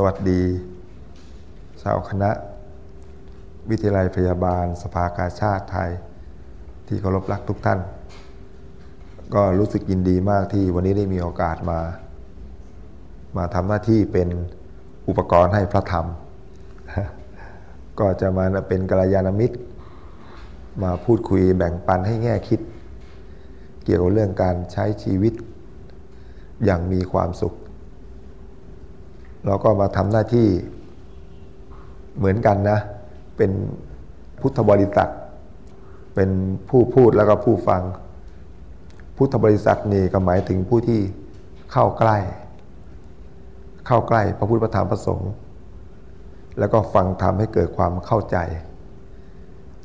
สวัสดี ชาวคณะ วิทยาลัยพยาบาล สภากาชาติไทย ที่เคารพรักทุกท่าน ก็รู้สึกยินดีมากที่วันนี้ได้มีโอกาสมา มาทำหน้าที่เป็นอุปกรณ์ให้พระธรรม ก็จะมาเป็นกัลยาณมิตร มาพูดคุยแบ่งปันให้แง่คิด เกี่ยวกับเรื่องการใช้ชีวิตอย่างมีความสุข เราก็มาทำหน้าที่เหมือนกันนะ เป็นพุทธบริษัทเป็นผู้พูดแล้วก็ผู้ฟัง พุทธบริษัทนี่ก็หมายถึงผู้ที่เข้าใกล้ เข้าใกล้พระพุทธธรรมประสงค์ แล้วก็ฟังธรรมให้เกิดความเข้าใจ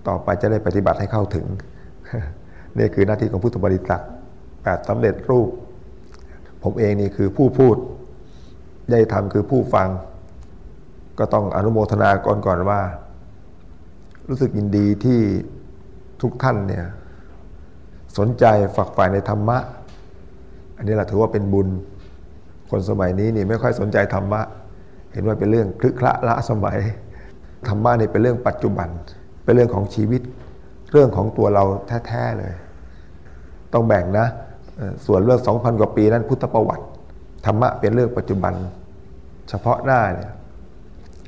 ต่อไปจะได้ปฏิบัติให้เข้าถึงนี่คือหน้าที่ของพุทธบริษัทแปดสำเร็จรูป ผมเองนี่คือผู้พูด ได้ทำคือผู้ฟัง ก็ต้องอนุโมทนาก่อนก่อนว่า รู้สึกยินดีที่ทุกท่านเนี่ยสนใจฝักใฝ่ในธรรมะ อันนี้แหละถือว่าเป็นบุญ คนสมัยนี้นี่ไม่ค่อยสนใจธรรมะ เห็นว่าเป็นเรื่องคลึกคละละสมัย ธรรมะนี่เป็นเรื่องปัจจุบัน เป็นเรื่องของชีวิต เรื่องของตัวเราแท้ๆเลย ต้องแบ่งนะ ส่วนเรื่องสองพันกว่าปีนั้นพุทธประวัติ ธรรมะเป็นเรื่องปัจจุบัน เฉพาะหน้าเนี่ย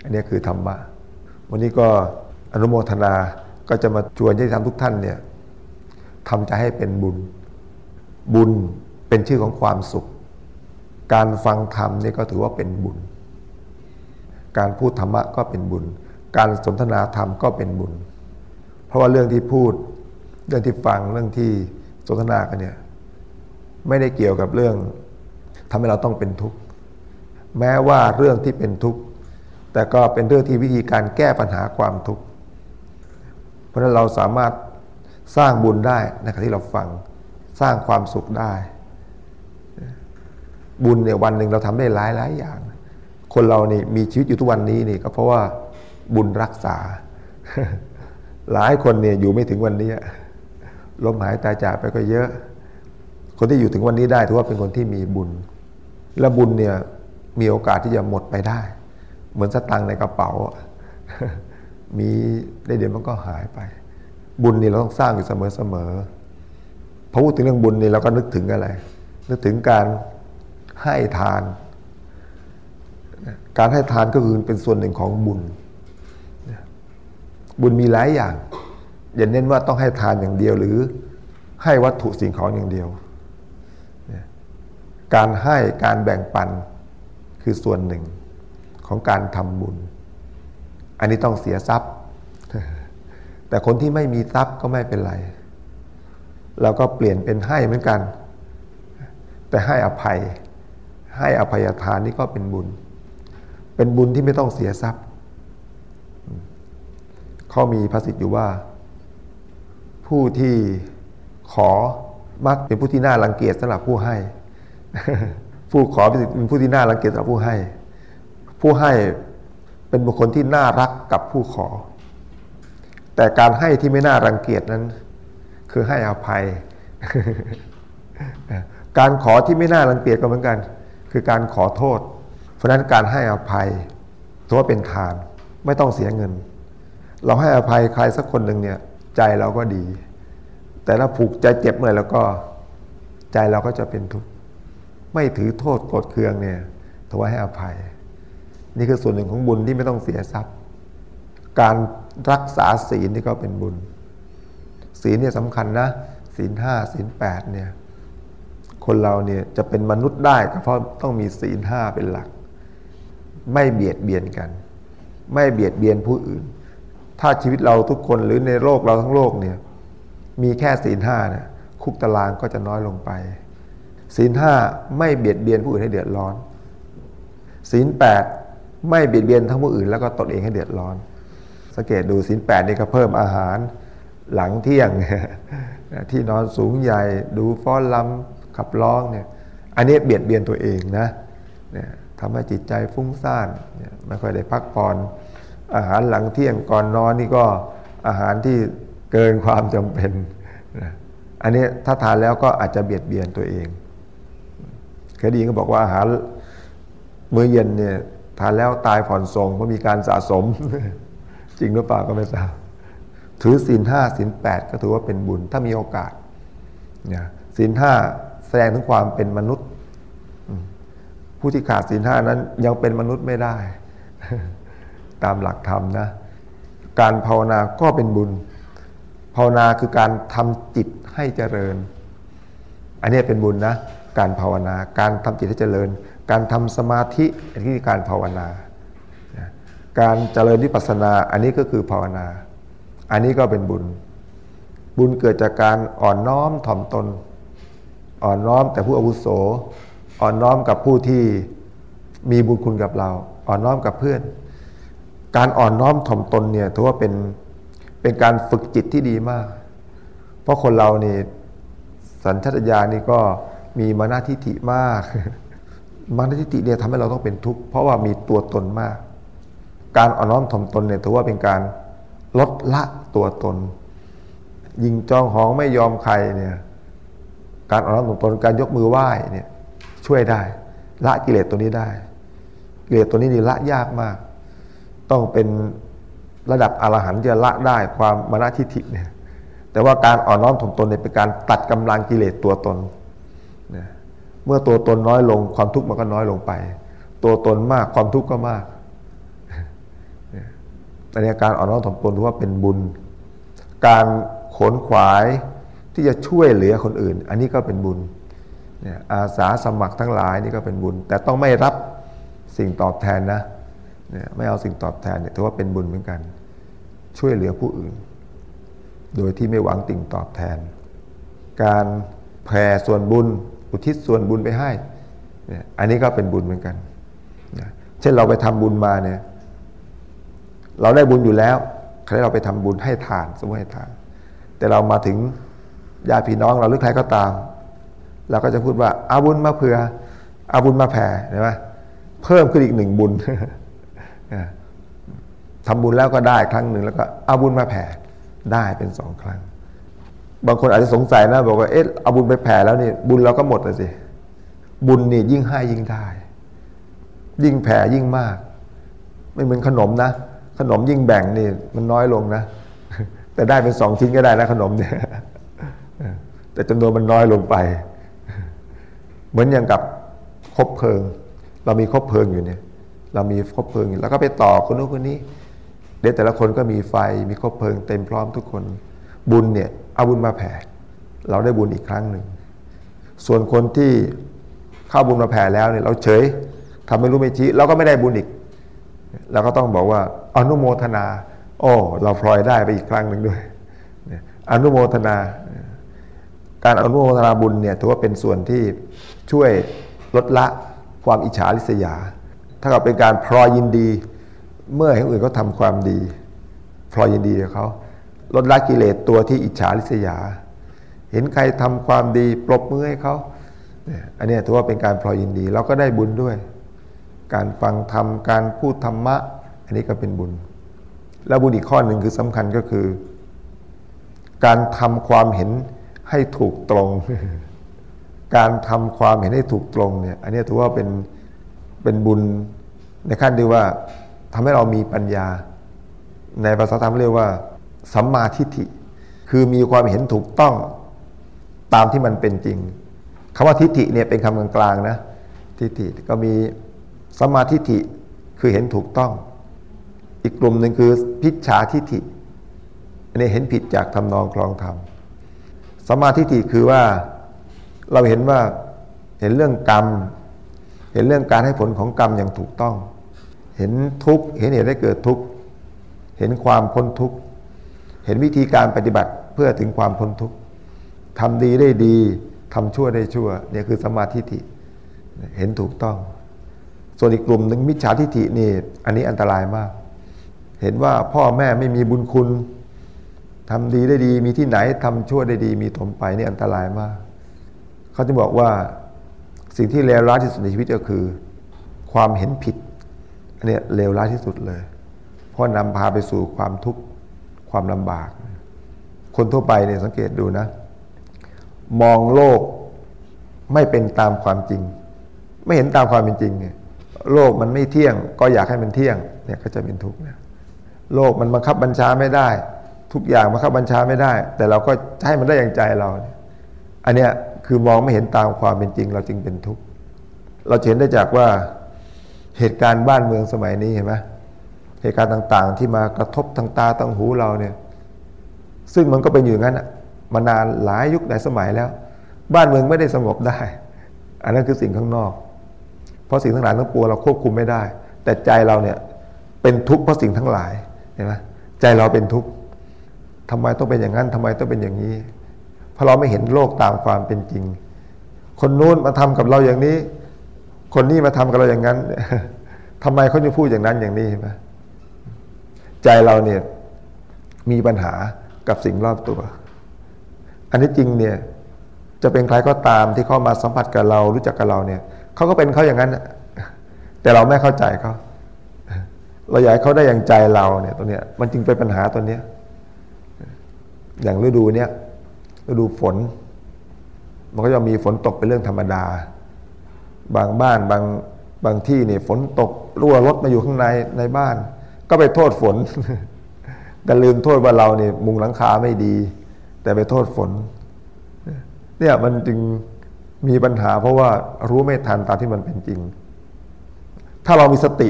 อันนี้คือธรรมะ วันนี้ก็อนุโมทนาก็จะมาชวนให้ทำทุกท่านเนี่ยทำจะให้เป็นบุญ บุญเป็นชื่อของความสุข การฟังธรรมนี่ก็ถือว่าเป็นบุญ การพูดธรรมะก็เป็นบุญ การสนทนาธรรมก็เป็นบุญ เพราะว่าเรื่องที่พูดเรื่องที่ฟังเรื่องที่สนทนากันเนี่ยไม่ได้เกี่ยวกับเรื่อง ทำให้เราต้องเป็นทุกข์แม้ว่าเรื่องที่เป็นทุกข์แต่ก็เป็นเรื่องที่วิธีการแก้ปัญหาความทุกข์เพราะฉะนั้นเราสามารถสร้างบุญได้ในขณะที่เราฟังสร้างความสุขได้ บุญเนี่ยวันหนึ่งเราทำได้หลายหลายอย่าง คนเรานี่มีชีวิตอยู่ทุกวันนี้นี่ก็เพราะว่าบุญรักษา หลายคนเนี่ยอยู่ไม่ถึงวันนี้ล้มหายตายจากไปก็เยอะ คนที่อยู่ถึงวันนี้ได้ถือว่าเป็นคนที่มีบุญ และบุญเนี่ยมีโอกาสที่จะหมดไปได้ เหมือนสตังในกระเป๋า มีได้เดี๋ยวมันก็หายไป บุญนี่เราต้องสร้างอยู่เสมอๆพอพูดถึงเรื่องบุญนี่เราก็นึกถึงอะไร นึกถึงการให้ทาน การให้ทานก็คือเป็นส่วนหนึ่งของบุญ บุญมีหลายอย่าง อย่าเน้นว่าต้องให้ทานอย่างเดียวหรือให้วัตถุสิ่งของอย่างเดียว การให้การแบ่งปันคือส่วนหนึ่งของการทำบุญ อันนี้ต้องเสียทรัพย์ แต่คนที่ไม่มีทรัพย์ก็ไม่เป็นไร เราก็เปลี่ยนเป็นให้เหมือนกัน แต่ให้อภัย ให้อภัยทานนี่ก็เป็นบุญ เป็นบุญที่ไม่ต้องเสียทรัพย์เขามีภาษิตอยู่ว่า ผู้ที่ขอมักเป็นผู้ที่น่ารังเกียจสำหรับผู้ให้ ผู้ขอเป็นผู้ที่น่ารังเกียจสำหรับผู้ให้ ผู้ให้เป็นบุคคลที่น่ารักกับผู้ขอ แต่การให้ที่ไม่น่ารังเกียจนั้น คือให้อภัย การขอที่ไม่น่ารังเกียจก็เหมือนกัน คือการขอโทษ เพราะนั้นการให้อภัยถือว่าเป็นทานไม่ต้องเสียเงิน เราให้อภัยใครสักคนหนึ่งเนี่ยใจเราก็ดี แต่ถ้าผูกใจเจ็บเมื่อแล้วก็ใจเราก็จะเป็นทุกข์ ไม่ถือโทษกดเคืองเนี่ยถวายให้อภัย นี่คือส่วนหนึ่งของบุญที่ไม่ต้องเสียทรัพย์ การรักษาศีลนี่ก็เป็นบุญ ศีลเนี่ยสำคัญนะศีลห้าศีลแปดเนี่ยคนเราเนี่ยจะเป็นมนุษย์ได้ก็เพราะต้องมีศีลห้าเป็นหลัก ไม่เบียดเบียนกัน ไม่เบียดเบียนผู้อื่น ถ้าชีวิตเราทุกคนหรือในโลกเราทั้งโลกเนี่ยมีแค่ศีลห้าเนี่ยคุกตารางก็จะน้อยลงไป ศีลห้าไม่เบียดเบียนผู้อื่นให้เดือดร้อน ศีลแปดไม่เบียดเบียนทั้งผู้อื่นแล้วก็ตนเองให้เดือดร้อน สังเกตดูศีลแปดนี่ก็เพิ่มอาหารหลังเที่ยง ที่นอนสูงใหญ่ดูฟ้อนลำขับร้องเนี่ยอันนี้เบียดเบียนตัวเองนะเนี่ยทำให้จิตใจฟุ้งซ่านไม่ค่อยได้พักผ่อนอาหารหลังเที่ยงก่อนนอนนี่ก็อาหารที่เกินความจำเป็น อันนี้ถ้าทานแล้วก็อาจจะเบียดเบียนตัวเอง ยดีก็บอกว่าอาหารมื้อเย็นเนี่ยทานแล้วตายผ่อนทรงเพราะมีการสะสม จริงหรือเปล่าก็ไม่ทราบถือศีลห้าศีลแปดก็ถือว่าเป็นบุญ ถ้ามีโอกาสเนี่ยศีลห้าแสดงถึงความเป็นมนุษย์ ผู้ที่ขาดศีลห้านั้นยังเป็นมนุษย์ไม่ได้ ตามหลักธรรมนะ การภาวนาก็เป็นบุญ ภาวนาคือการทำจิตให้เจริญ อันนี้เป็นบุญนะ การภาวนา การทำจิตให้เจริญ การทำสมาธิอันนี้การภาวนา การเจริญวิปัสสนาอันนี้ก็คือภาวนา อันนี้ก็เป็นบุญ บุญเกิดจากการอ่อนน้อมถ่อมตน อ่อนน้อมแต่ผู้อาวุโส อ่อนน้อมกับผู้ที่มีบุญคุณกับเรา อ่อนน้อมกับเพื่อน การอ่อนน้อมถ่อมตนเนี่ยถือว่าเป็นเป็นการฝึกจิตที่ดีมาก เพราะคนเรานี่สัญชาตญาณนี่ก็ มีมานาทิฐิมาก มานาทิฐิเนี่ยทำให้เราต้องเป็นทุกข์เพราะว่ามีตัวตนมาก การอ่อนน้อมถ่อมตนเนี่ยถือว่าเป็นการลดละตัวตน ยิงจองหองไม่ยอมใครเนี่ยการอ่อนน้อมถ่อมตนการยกมือไหว้เนี่ยช่วยได้ ละกิเลสตัวนี้ได้ กิเลสตัวนี้นี่ละยากมาก ต้องเป็นระดับอรหันต์จะละได้ความมานาทิฐิเนี่ยแต่ว่าการอ่อนน้อมถ่อมตนเนี่ยเป็นการตัดกำลังกิเลสตัวตน นะเมื่อตัวตนน้อยลงความทุกข์มันก็น้อยลงไป ตัวตนมากความทุกข์ก็มากอันนี้การอ่อนน้อมถ่อมตนถือว่าเป็นบุญ การขนขวายที่จะช่วยเหลือคนอื่น อันนี้ก็เป็นบุญอาสาสมัครทั้งหลายนี่ก็เป็นบุญ แต่ต้องไม่รับสิ่งตอบแทนนะไม่เอาสิ่งตอบแทนเนี่ยถือว่าเป็นบุญเหมือนกัน ช่วยเหลือผู้อื่น โดยที่ไม่หวังติ่งตอบแทน การแผ่ส่วนบุญ อุทิศส่วนบุญไปให้เนี่ยอันนี้ก็เป็นบุญเหมือนกันนะเช่นเราไปทำบุญมาเนี่ย เราได้บุญอยู่แล้วใครเราไปทำบุญให้ทานสมมติให้ทาน แต่เรามาถึงญาติพี่น้องเราหรือใครก็ตาม เราก็จะพูดว่าอาบุญมาเผื่ออาบุญมาแผ่เห็นไหมเพิ่มขึ้นอีกหนึ่งบุญทำบุญแล้วก็ได้ครั้งหนึ่งแล้วก็เอาบุญมาแผ่ได้เป็นสองครั้ง บางคนอาจจะสงสัยนะบอกว่าเอ๊ะเอาบุญไปแผ่แล้วนี่บุญเราก็หมดเลยสิบุญนี่ยิ่งให้ยิ่งได้ ยิ่งแผ่ยิ่งมาก ไม่เหมือนขนมนะ ขนมยิ่งแบ่งนี่มันน้อยลงนะ แต่ได้เป็นสองชิ้นก็ได้นะขนมเนี่ยแต่จำนวนมันน้อยลงไป เหมือนอย่างกับคบเพลิง เรามีคบเพลิงอยู่เนี่ย เรามีคบเพลิงแล้วก็ไปต่อคนนู้นคนนี้ เด็กแต่ละคนก็มีไฟมีคบเพลิงเต็มพร้อมทุกคน บุญเนี่ย เอาบุญมาแผ่ เราได้บุญอีกครั้งหนึ่ง ส่วนคนที่เข้าบุญมาแผ่แล้วเนี่ยเราเฉยทำไม่รู้ไม่ชี้เราก็ไม่ได้บุญอีกเราก็ต้องบอกว่าอนุโมทนาโอ้เราพลอยได้ไปอีกครั้งหนึ่งด้วยอนุโมทนา การอนุโมทนาบุญเนี่ยถือว่าเป็นส่วนที่ช่วยลดละความอิจฉาริษยาถ้ากับเป็นการพลอยยินดี เมื่อเห็นอื่นเขาทาความดี พลอยยินดีกับเขา ลดละกิเลสตัวที่อิจฉาริษยา เห็นใครทำความดีปรบมือให้เขาอันนี้ถือว่าเป็นการพลอยยินดีเราก็ได้บุญด้วย การฟังธรรมการพูดธรรมะ อันนี้ก็เป็นบุญ แล้วบุญอีกข้อหนึ่งคือสำคัญก็คือ การทำความเห็นให้ถูกตรง การทำความเห็นให้ถูกตรงเนี่ยอันนี้ถือว่าเป็นเป็นบุญในขั้นที่ว่าทำให้เรามีปัญญา ในภาษาธรรมเรียกว่า สัมมาทิฏฐิ คือมีความเห็นถูกต้องตามที่มันเป็นจริงคำว่าทิฏฐิเนี่ยเป็นคำกลางๆนะทิฏฐิก็มีสัมมาทิฏฐิคือเห็นถูกต้อง อีกกลุ่มหนึ่งคือพิจฉาทิฏฐิอันนี้เห็นผิดจากทำนองคลองธรรมสัมมาทิฏฐิคือว่าเราเห็นว่าเห็นเรื่องกรรม เห็นเรื่องการให้ผลของกรรมอย่างถูกต้อง เห็นทุกข์เห็นเหตุให้เกิดทุกข์เห็นความพ้นทุกข์ เห็นวิธีการปฏิบัติเพื่อถึงความพ้นทุกข์ทำดีได้ดีทำชั่วได้ชั่วเนี่ยคือสมาธิิเห็นถูกต้อง ส่วนอีกกลุ่มหนึ่งมิจฉาทิฏฐินี่อันนี้อันตรายมาก เห็นว่าพ่อแม่ไม่มีบุญคุณทำดีได้ดีมีที่ไหนทำชั่วได้ดี มีถมไปนี่อันตรายมาก เขาจะบอกว่าสิ่งที่เลวร้ายที่สุดในชีวิตก็คือ ความเห็นผิดอันนี้เลวร้ายที่สุดเลย เพราะนำพาไปสู่ความทุกข์ ความลำบาก คนทั่วไปเนี่ยสังเกตดูนะ มองโลกไม่เป็นตามความจริง ไม่เห็นตามความเป็นจริงเนี่ยโลกมันไม่เที่ยง ก็อยากให้มันเที่ยงเนี่ยก็จะเป็นทุกข์นะโลกมันบังคับบัญชาไม่ได้ ทุกอย่างบังคับบัญชาไม่ได้ แต่เราก็ให้มันได้อย่างใจเรา อันเนี้ยคือมองไม่เห็นตามความเป็นจริง เราจึงเป็นทุกข์เราเห็นได้จากว่าเหตุการณ์บ้านเมืองสมัยนี้เห็นไหม เหตุการณ์ต่างๆ ที่มากระทบทางตาทางหูเราเนี่ย ซึ่งมันก็เป็นอยู่งั้นมานานหลายยุคหลายสมัยแล้ว บ้านเมืองไม่ได้สงบได้ อันนั้นคือสิ่งข้างนอก เพราะสิ่งทั้งหลายทั้งปวงเราควบคุมไม่ได้ แต่ใจเราเนี่ยเป็นทุกข์เพราะสิ่งทั้งหลายเห็นไหมใจเราเป็นทุกข์ทำไมต้องเป็นอย่างนั้นทำไมต้องเป็นอย่างนี้ เพราะเราไม่เห็นโลกตามความเป็นจริง คนนู้นมาทำกับเราอย่างนี้ คนนี้มาทำกับเราอย่างนั้นทำไมเขาจะพูดอย่างนั้นอย่างนี้ใช่ไหม ใจเราเนี่ยมีปัญหากับสิ่งรอบตัว อันนี้จริงเนี่ยจะเป็นใครก็ตามที่เข้ามาสัมผัสกับเรารู้จักกับเราเนี่ยเขาก็เป็นเขาอย่างนั้น แต่เราไม่เข้าใจเขาเราอยากเขาได้อย่างใจเราเนี่ยตัวเนี้ยมันจึงเป็นปัญหาตัวเนี้ยอย่างฤดูเนี้ยฤดูฝน มันก็จะมีฝนตกเป็นเรื่องธรรมดา บางบ้านบางบางที่เนี่ยฝนตกรั่วรถมาอยู่ข้างในในบ้าน ก็ไปโทษฝนก็ลืมโทษว่าเราเนี่ยมุงหลังคาไม่ดี แต่ไปโทษฝน เนี่ยมันจึงมีปัญหา เพราะว่ารู้ไม่ทันตามที่มันเป็นจริง ถ้าเรามีสติ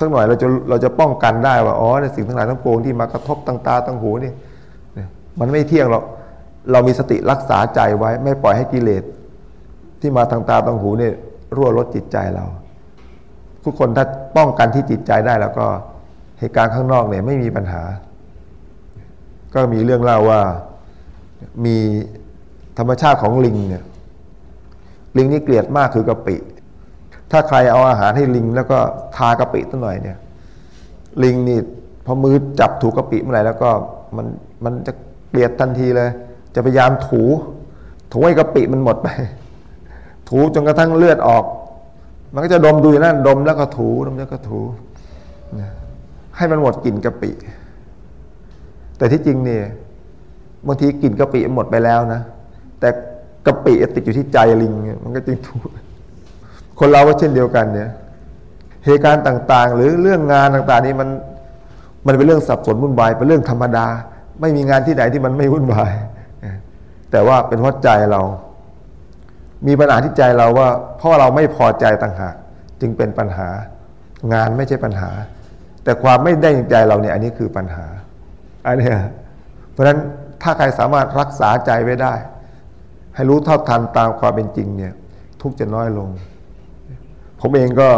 สักหน่อยเราจะเราจะป้องกันได้ว่าอ๋อในสิ่งทั้งหลายทั้งปวงที่มากระทบตั้งตาตั้งหูนี่มันไม่เที่ยงหรอกเรามีสติรักษาใจไว้ ไม่ปล่อยให้กิเลสที่มาทางตาทางหูนี่รั่วลดจิตใจเรา ทุกคนถ้าป้องกันที่จิตใจได้แล้วก็ เหตุการณ์ข้างนอกเนี่ยไม่มีปัญหา ก็มีเรื่องเล่าว่ามีธรรมชาติของลิงเนี่ยลิงนี่เกลียดมากคือกะปิ ถ้าใครเอาอาหารให้ลิง แล้วก็ทากะปิตั้งหน่อยเนี่ย ลิงนี่พอมือจับถูกะปิเมื่อไหร่แล้วก็มันมันจะเกลียดทันทีเลย จะพยายามถู ถูให้กะปิมันหมดไป ถูจนกระทั่งเลือดออก มันก็จะดมดูยนั้นดมแล้วก็ถูดมแล้วก็ถู ให้มันหมดกลิ่นกะปิ แต่ที่จริงเนี่ยบางทีกลิ่นกะปิหมดไปแล้วนะ แต่กะปิติดอยู่ที่ใจลิงมันก็จึงถูคนเราก็เช่นเดียวกันเนี่ยเหตุการณ์ต่างๆ หรือเรื่องงานต่างๆ นี่มันมันเป็นเรื่องสับสนวุ่นวายเป็นเรื่องธรรมดา ไม่มีงานที่ไหนที่มันไม่วุ่นวาย แต่ว่าเป็นเพราะใจเรา มีปัญหาที่ใจเราว่าเพราะเราไม่พอใจต่างหากจึงเป็นปัญหางานไม่ใช่ปัญหา แต่ความไม่ได้ใจเราเนี่ยอันนี้คือปัญหาอันนี้เพราะฉะนั้นถ้าใครสามารถรักษาใจไว้ได้ ให้รู้เท่าทันตามความเป็นจริงเนี่ย ทุกจะน้อยลง ผมเองก็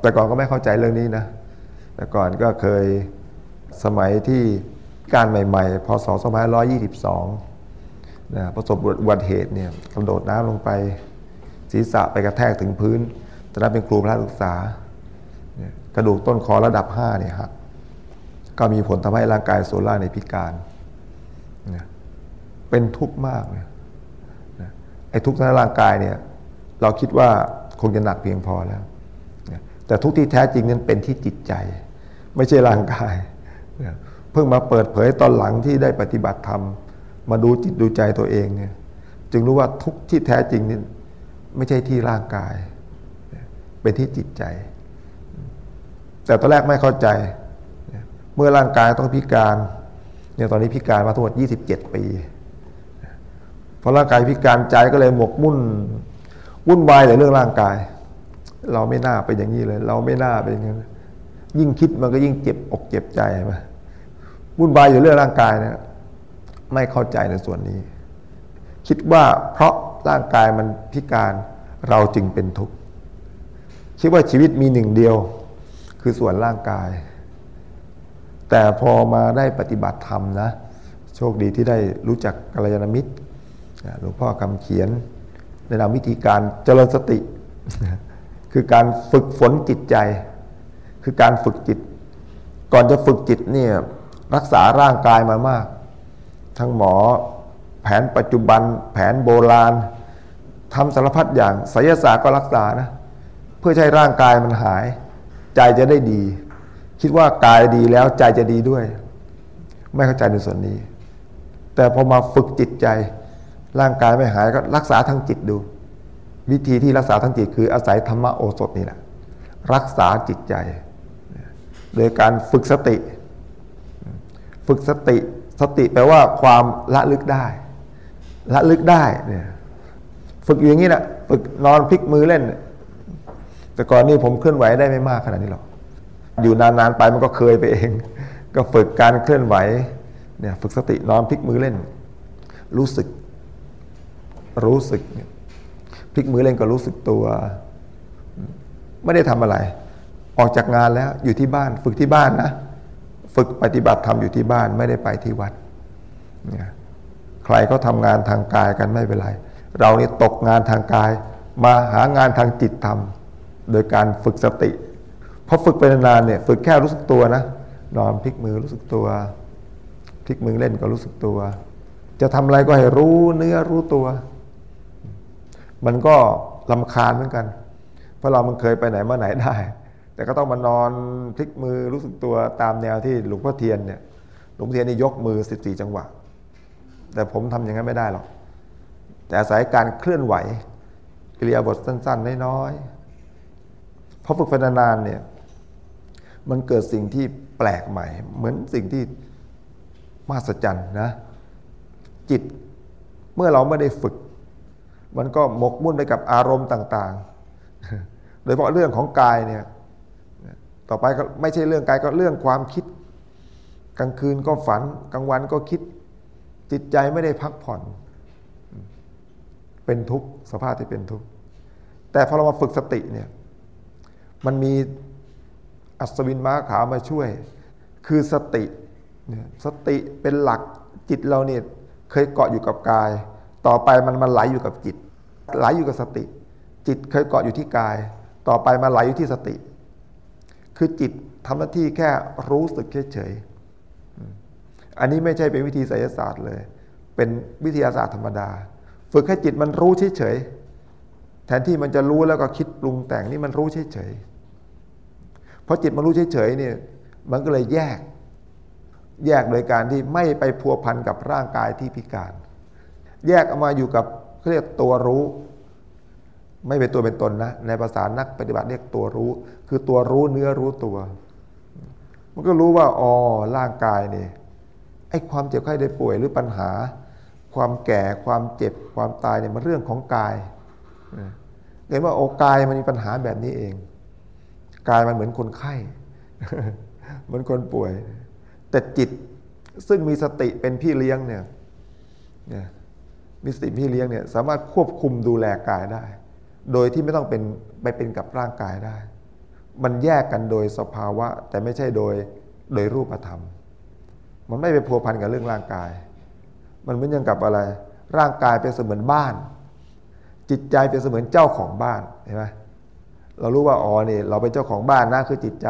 แต่ก่อนก็ไม่เข้าใจเรื่องนี้นะ แต่ก่อนก็เคยสมัยที่การใหม่ๆพศ2522นะประสบอุบัติเหตุเนี่ยกระโดดน้ำลงไป ศีรษะไปกระแทกถึงพื้นตอนนั้นเป็นครูพระศึกษา กระดูกต้นคอระดับ5เนี่ยหักก็มีผลทำให้ร่างกายโซล่าในพิการเป็นทุกข์มากเลยไอ้ทุกข์ในร่างกายเนี่ยเราคิดว่าคงจะหนักเพียงพอแล้วแต่ทุกที่แท้จริงนั้นเป็นที่จิตใจ ไม่ใช่ร่างกายเพิ่งมาเปิดเผยตอนหลังที่ได้ปฏิบัติธรรม มาดูจิตดูใจตัวเองเนี่ยจึงรู้ว่าทุกที่แท้จริงนี่ไม่ใช่ที่ร่างกาย เป็นที่จิตใจ แต่ตอนแรกไม่เข้าใจ เมื่อร่างกายต้องพิการเนี่ยตอนนี้พิการมาทั้งหมด27 ปีพอร่างกายพิการใจก็เลยหมกมุ่นวุ่นวายแต่เรื่องร่างกาย เราไม่น่าเป็นอย่างนี้เลย เราไม่น่าเป็นอย่างนี้ยิ่งคิดมันก็ยิ่งเจ็บอกเจ็บใจมาวุ่นวายอยู่เรื่องร่างกายเนะไม่เข้าใจในส่วนนี้ คิดว่าเพราะร่างกายมันพิการเราจึงเป็นทุกข์คิดว่าชีวิตมีหนึ่งเดียว คือส่วนร่างกาย แต่พอมาได้ปฏิบัติธรรมนะ โชคดีที่ได้รู้จักกัลยาณมิตรหลวงพ่อคำเขียนแนะนำวิธีการเจริญสติ คือการฝึกฝนจิตใจ คือการฝึกจิต ก่อนจะฝึกจิตเนี่ยรักษาร่างกายมามาก ทั้งหมอแผนปัจจุบันแผนโบราณทำสารพัดอย่างไสยศาสตร์ก็รักษานะ เพื่อให้ร่างกายมันหาย ใจจะได้ดี คิดว่ากายดีแล้วใจจะดีด้วย ไม่เข้าใจในส่วนนี้ แต่พอมาฝึกจิตใจร่างกายไม่หายก็รักษาทางจิตดู วิธีที่รักษาทั้งจิตคืออาศัยธรรมโอสถนี่แหละรักษาจิตใจ โดยการฝึกสติ ฝึกสติสติแปลว่าความละลึกได้ ละลึกได้เนี่ยฝึกอย่างนี้แหละฝึกนอนพลิกมือเล่น แต่ก่อนนี้ผมเคลื่อนไหวได้ไม่มากขนาดนี้หรอก อยู่นานๆไปมันก็เคยไปเอง ก็ฝึกการเคลื่อนไหวเนี่ยฝึกสตินอนพลิกมือเล่น รู้สึก รู้สึกพลิกมือเล่นก็รู้สึกตัว ไม่ได้ทำอะไร ออกจากงานแล้วอยู่ที่บ้าน ฝึกที่บ้านนะฝึกปฏิบัติธรรมอยู่ที่บ้านไม่ได้ไปที่วัดเนี่ยใครก็ทำงานทางกายกันไม่เป็นไร เรานี่ตกงานทางกาย มาหางานทางจิตทำ โดยการฝึกสติพอฝึกไปนานๆเนี่ยฝึกแค่รู้สึกตัวนะนอนพลิกมือรู้สึกตัวพลิกมือเล่นก็รู้สึกตัว จะทำอะไรก็ให้รู้เนื้อรู้ตัว มันก็ลำคาญเหมือนกัน เพราะเรามันเคยไปไหนมาไหนได้ แต่ก็ต้องมานอนพลิกมือรู้สึกตัวตามแนวที่หลวงพ่อเทียนเนี่ยหลวงพ่อเทียนนี่ยกมือสิบสี่จังหวะ แต่ผมทำอย่างนั้นไม่ได้หรอกแต่อาศัยการเคลื่อนไหวกิริยบทสั้นๆน้อยๆ พอฝึกไปนานๆเนี่ย มันเกิดสิ่งที่แปลกใหม่ เหมือนสิ่งที่มหัศจรรย์นะ จิตเมื่อเราไม่ได้ฝึก มันก็หมกมุ่นไปกับอารมณ์ต่าง ๆ โดยเฉพาะเรื่องของกายเนี่ย ต่อไปก็ไม่ใช่เรื่องกายก็เรื่องความคิด กลางคืนก็ฝัน กลางวันก็คิด จิตใจไม่ได้พักผ่อน เป็นทุกข์สภาพที่เป็นทุกข์แต่พอเรามาฝึกสติเนี่ย มันมีอัศวินม้าขาวมาช่วย คือสติสติเป็นหลักจิตเราเนี่ยเคยเกาะอยู่กับกาย ต่อไปมันมันไหลอยู่กับจิต ไหลอยู่กับสติ จิตเคยเกาะอยู่ที่กาย ต่อไปมาไหลอยู่ที่สติ คือจิตทำหน้าที่แค่รู้สึกเฉยๆอันนี้ไม่ใช่เป็นวิธีไสยศาสตร์เลย เป็นวิทยาศาสตร์ธรรมดา ฝึกให้จิตมันรู้เฉยๆแทนที่มันจะรู้แล้วก็คิดปรุงแต่งนี่มันรู้เฉยๆ พราะจิตมันรู้เฉยๆเนี่ยมันก็เลยแยก แยกโดยการที่ไม่ไปพัวพันกับร่างกายที่พิการ แยกออกมาอยู่กับเรียกตัวรู้ ไม่เป็นตัวเป็นตนนะ ในภาษานักปฏิบัติเรียกตัวรู้ คือตัวรู้เนื้อรู้ตัว มันก็รู้ว่าอ๋อร่างกายนี่ไอ้ความเจ็บไข้ได้ป่วยหรือปัญหา ความแก่ความเจ็บความตายเนี่ยมันเรื่องของกายเห็นว่าโอกายมันมีปัญหาแบบนี้เอง กายมันเหมือนคนไข้เหมือนคนป่วย แต่จิตซึ่งมีสติเป็นพี่เลี้ยงเนี่ยมีสติพี่เลี้ยงเนี่ยสามารถควบคุมดูแลกายได้ โดยที่ไม่ต้องเป็นไปเป็นกับร่างกายได้ มันแยกกันโดยสภาวะ แต่ไม่ใช่โดยโดยรูปธรรม มันไม่ไปพัวพันกับเรื่องร่างกาย มันเหมือนอย่างกับอะไร ร่างกายเป็นเสมือนบ้าน จิตใจเป็นเสมือนเจ้าของบ้านเห็นไหม เรารู้ว่าอ๋อนี่เราเป็นเจ้าของบ้านนะคือจิตใจ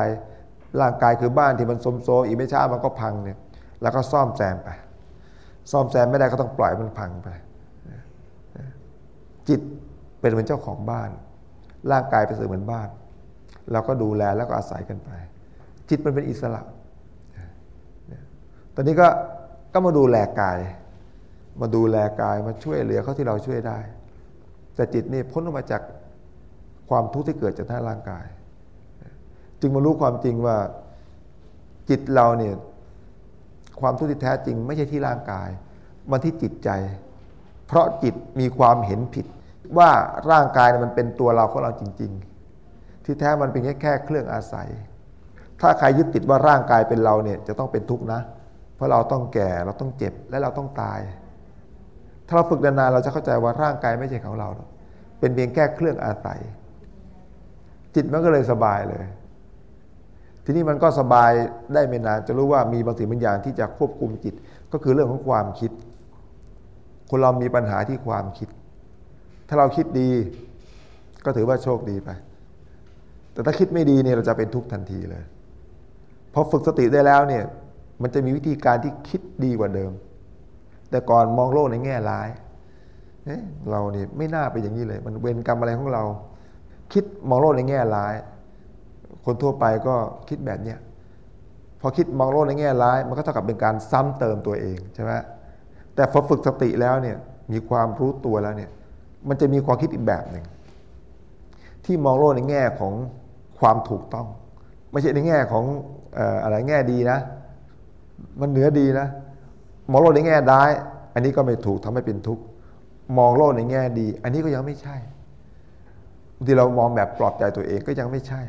ร่างกายคือบ้านที่มันสมโซอีกไม่ช้ามันก็พังเนี่ยแล้วก็ซ่อมแซมไป ซ่อมแซมไม่ได้ก็ต้องปล่อยมันพังไป จิตเป็นเหมือนเจ้าของบ้าน ร่างกายเป็นเหมือนบ้าน เราก็ดูแลแล้วก็อาศัยกันไป จิตมันเป็นอิสระ ตอนนี้ก็ก็มาดูแลกาย มาดูแลกายมาช่วยเหลือเขาที่เราช่วยได้ แต่จิตนี่พ้นออกมาจาก ความทุกข์ที่เกิดจากท่าร่างกาย จึงมารู้ความจริงว่าจิตเราเนี่ยความทุกข์ที่แท้จริง ไม่ใช่ที่ร่างกาย มันที่จิตใจ เพราะจิตมีความเห็นผิด ว่าร่างกายมันเป็นตัวเราของเราจริง ๆ ที่แท้มันเป็นแค่แค่เครื่องอาศัย ถ้าใครยึดติดว่าร่างกายเป็นเราเนี่ยจะต้องเป็นทุกข์นะ เพราะเราต้องแก่เราต้องเจ็บและเราต้องตาย ถ้าเราฝึกนานๆเราจะเข้าใจว่าร่างกายไม่ใช่ของเรา เป็นเพียงแค่เครื่องอาศัย จิตมันก็เลยสบายเลย ทีนี้มันก็สบายได้ไม่นานจะรู้ว่ามีบางสิ่งบางอย่างที่จะควบคุมจิตก็คือเรื่องของความคิด คนเรามีปัญหาที่ความคิด ถ้าเราคิดดี ก็ถือว่าโชคดีไป แต่ถ้าคิดไม่ดีเนี่ยเราจะเป็นทุกข์ทันทีเลยพอฝึกสติได้แล้วเนี่ยมันจะมีวิธีการที่คิดดีกว่าเดิม แต่ก่อนมองโลกในแง่ร้ายเเราเนี่ยไม่น่าไปอย่างนี้เลย มันเวรกรรมอะไรของเรา คิดมองโลกในแง่ร้าย คนทั่วไปก็คิดแบบเนี้ยพอคิดมองโลกในแง่ร้าย มันก็เท่ากับเป็นการซ้ำเติมตัวเองใช่ไหมแต่พอฝึกสติแล้วเนี่ยมีความรู้ตัวแล้วเนี่ยมันจะมีความคิดอีกแบบหนึ่งที่มองโลกในแง่ของความถูกต้อง ไม่ใช่ในแง่ของอะไรแง่ดีนะ มันเหนือดีนะ มองโลกในแง่ร้าย อันนี้ก็ไม่ถูกทำให้เป็นทุกข์มองโลกในแง่ดี อันนี้ก็ยังไม่ใช่ ที่เรามองแบบปลอบใจตัวเองก็ยังไม่ใช่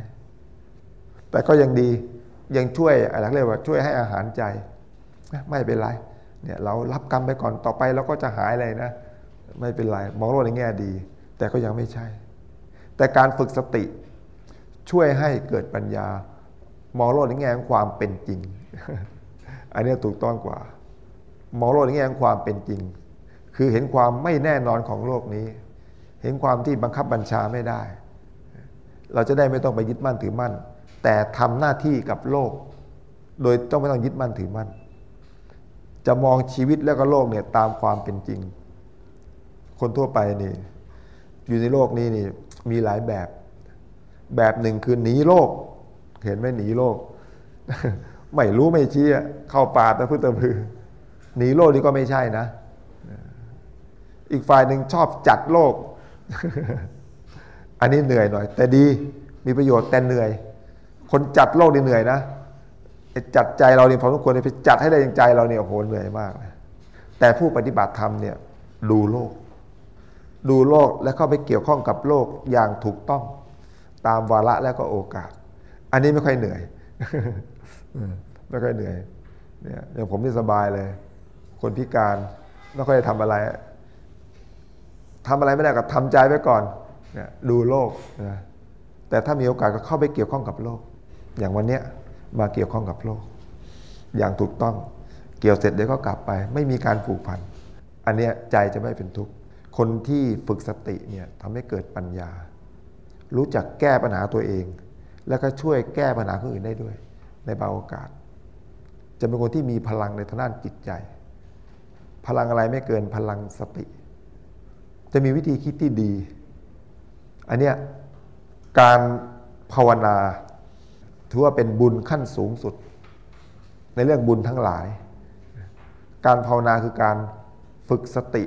แต่ก็ยังดียังช่วยอะไรเรียกว่าช่วยให้อาหารใจ ไม่เป็นไรเนี่ยเรารับกรรมไปก่อนต่อไปเราก็จะหายเลยนะ ไม่เป็นไรมองโลกในแง่ดี แต่ก็ยังไม่ใช่ แต่การฝึกสติช่วยให้เกิดปัญญา มองโลกในแง่ของความเป็นจริง อันนี้ถูกต้องกว่า มองโลกในแง่ของความเป็นจริง คือเห็นความไม่แน่นอนของโลกนี้ เห็นความที่บังคับบัญชาไม่ได้ เราจะได้ไม่ต้องไปยึดมั่นถือมั่น แต่ทำหน้าที่กับโลก โดยต้องไม่ต้องยึดมั่นถือมั่น จะมองชีวิตแล้วก็โลกเนี่ยตามความเป็นจริง คนทั่วไปนี่ อยู่ในโลกนี้นี่มีหลายแบบ แบบหนึ่งคือหนีโลก เห็นไหมหนีโลก ไม่รู้ไม่ชี้เข้าป่าตะพื้นตะพือหนีโลกนี่ก็ไม่ใช่นะ อีกฝ่ายหนึ่งชอบจัดโลก อันนี้เหนื่อยหน่อย แต่ดีมีประโยชน์แต่เหนื่อย คนจัดโลกนี่เหนื่อยนะจัดใจเราเนี่ยพอทุกคนไปจัดให้ได้ยังใจเราเนี่ยโหเหนื่อยมากเลยแต่ผู้ปฏิบัติธรรมเนี่ยดูโลก ดูโลกและเข้าไปเกี่ยวข้องกับโลกอย่างถูกต้อง ตามวาระแล้วก็โอกาส อันนี้ไม่ค่อยเหนื่อยไม่ค่อยเหนื่อยเนี่ยอย่างผมนี่สบายเลย คนพิการไม่ค่อยทำอะไร ทำอะไรไม่ได้ก็ทำใจไว้ก่อนเนี่ยดูโลกนะแต่ถ้ามีโอกาสก็เข้าไปเกี่ยวข้องกับโลก อย่างวันเนี้ยมาเกี่ยวข้องกับโลก อย่างถูกต้องเกี่ยวเสร็จเดี๋ยวก็กลับไป ไม่มีการผูกพัน อันเนี้ยใจจะไม่เป็นทุกข์คนที่ฝึกสติเนี่ยทำให้เกิดปัญญา รู้จักแก้ปัญหาตัวเอง แล้วก็ช่วยแก้ปัญหาคนอื่นได้ด้วย ในบางโอกาส จะเป็นคนที่มีพลังในทางด้านจิตใจ พลังอะไรไม่เกินพลังสติ จะมีวิธีคิดที่ดี อันเนี้ยการภาวนาถือว่าเป็นบุญขั้นสูงสุด ในเรื่องบุญทั้งหลาย การภาวนาคือการฝึกสติ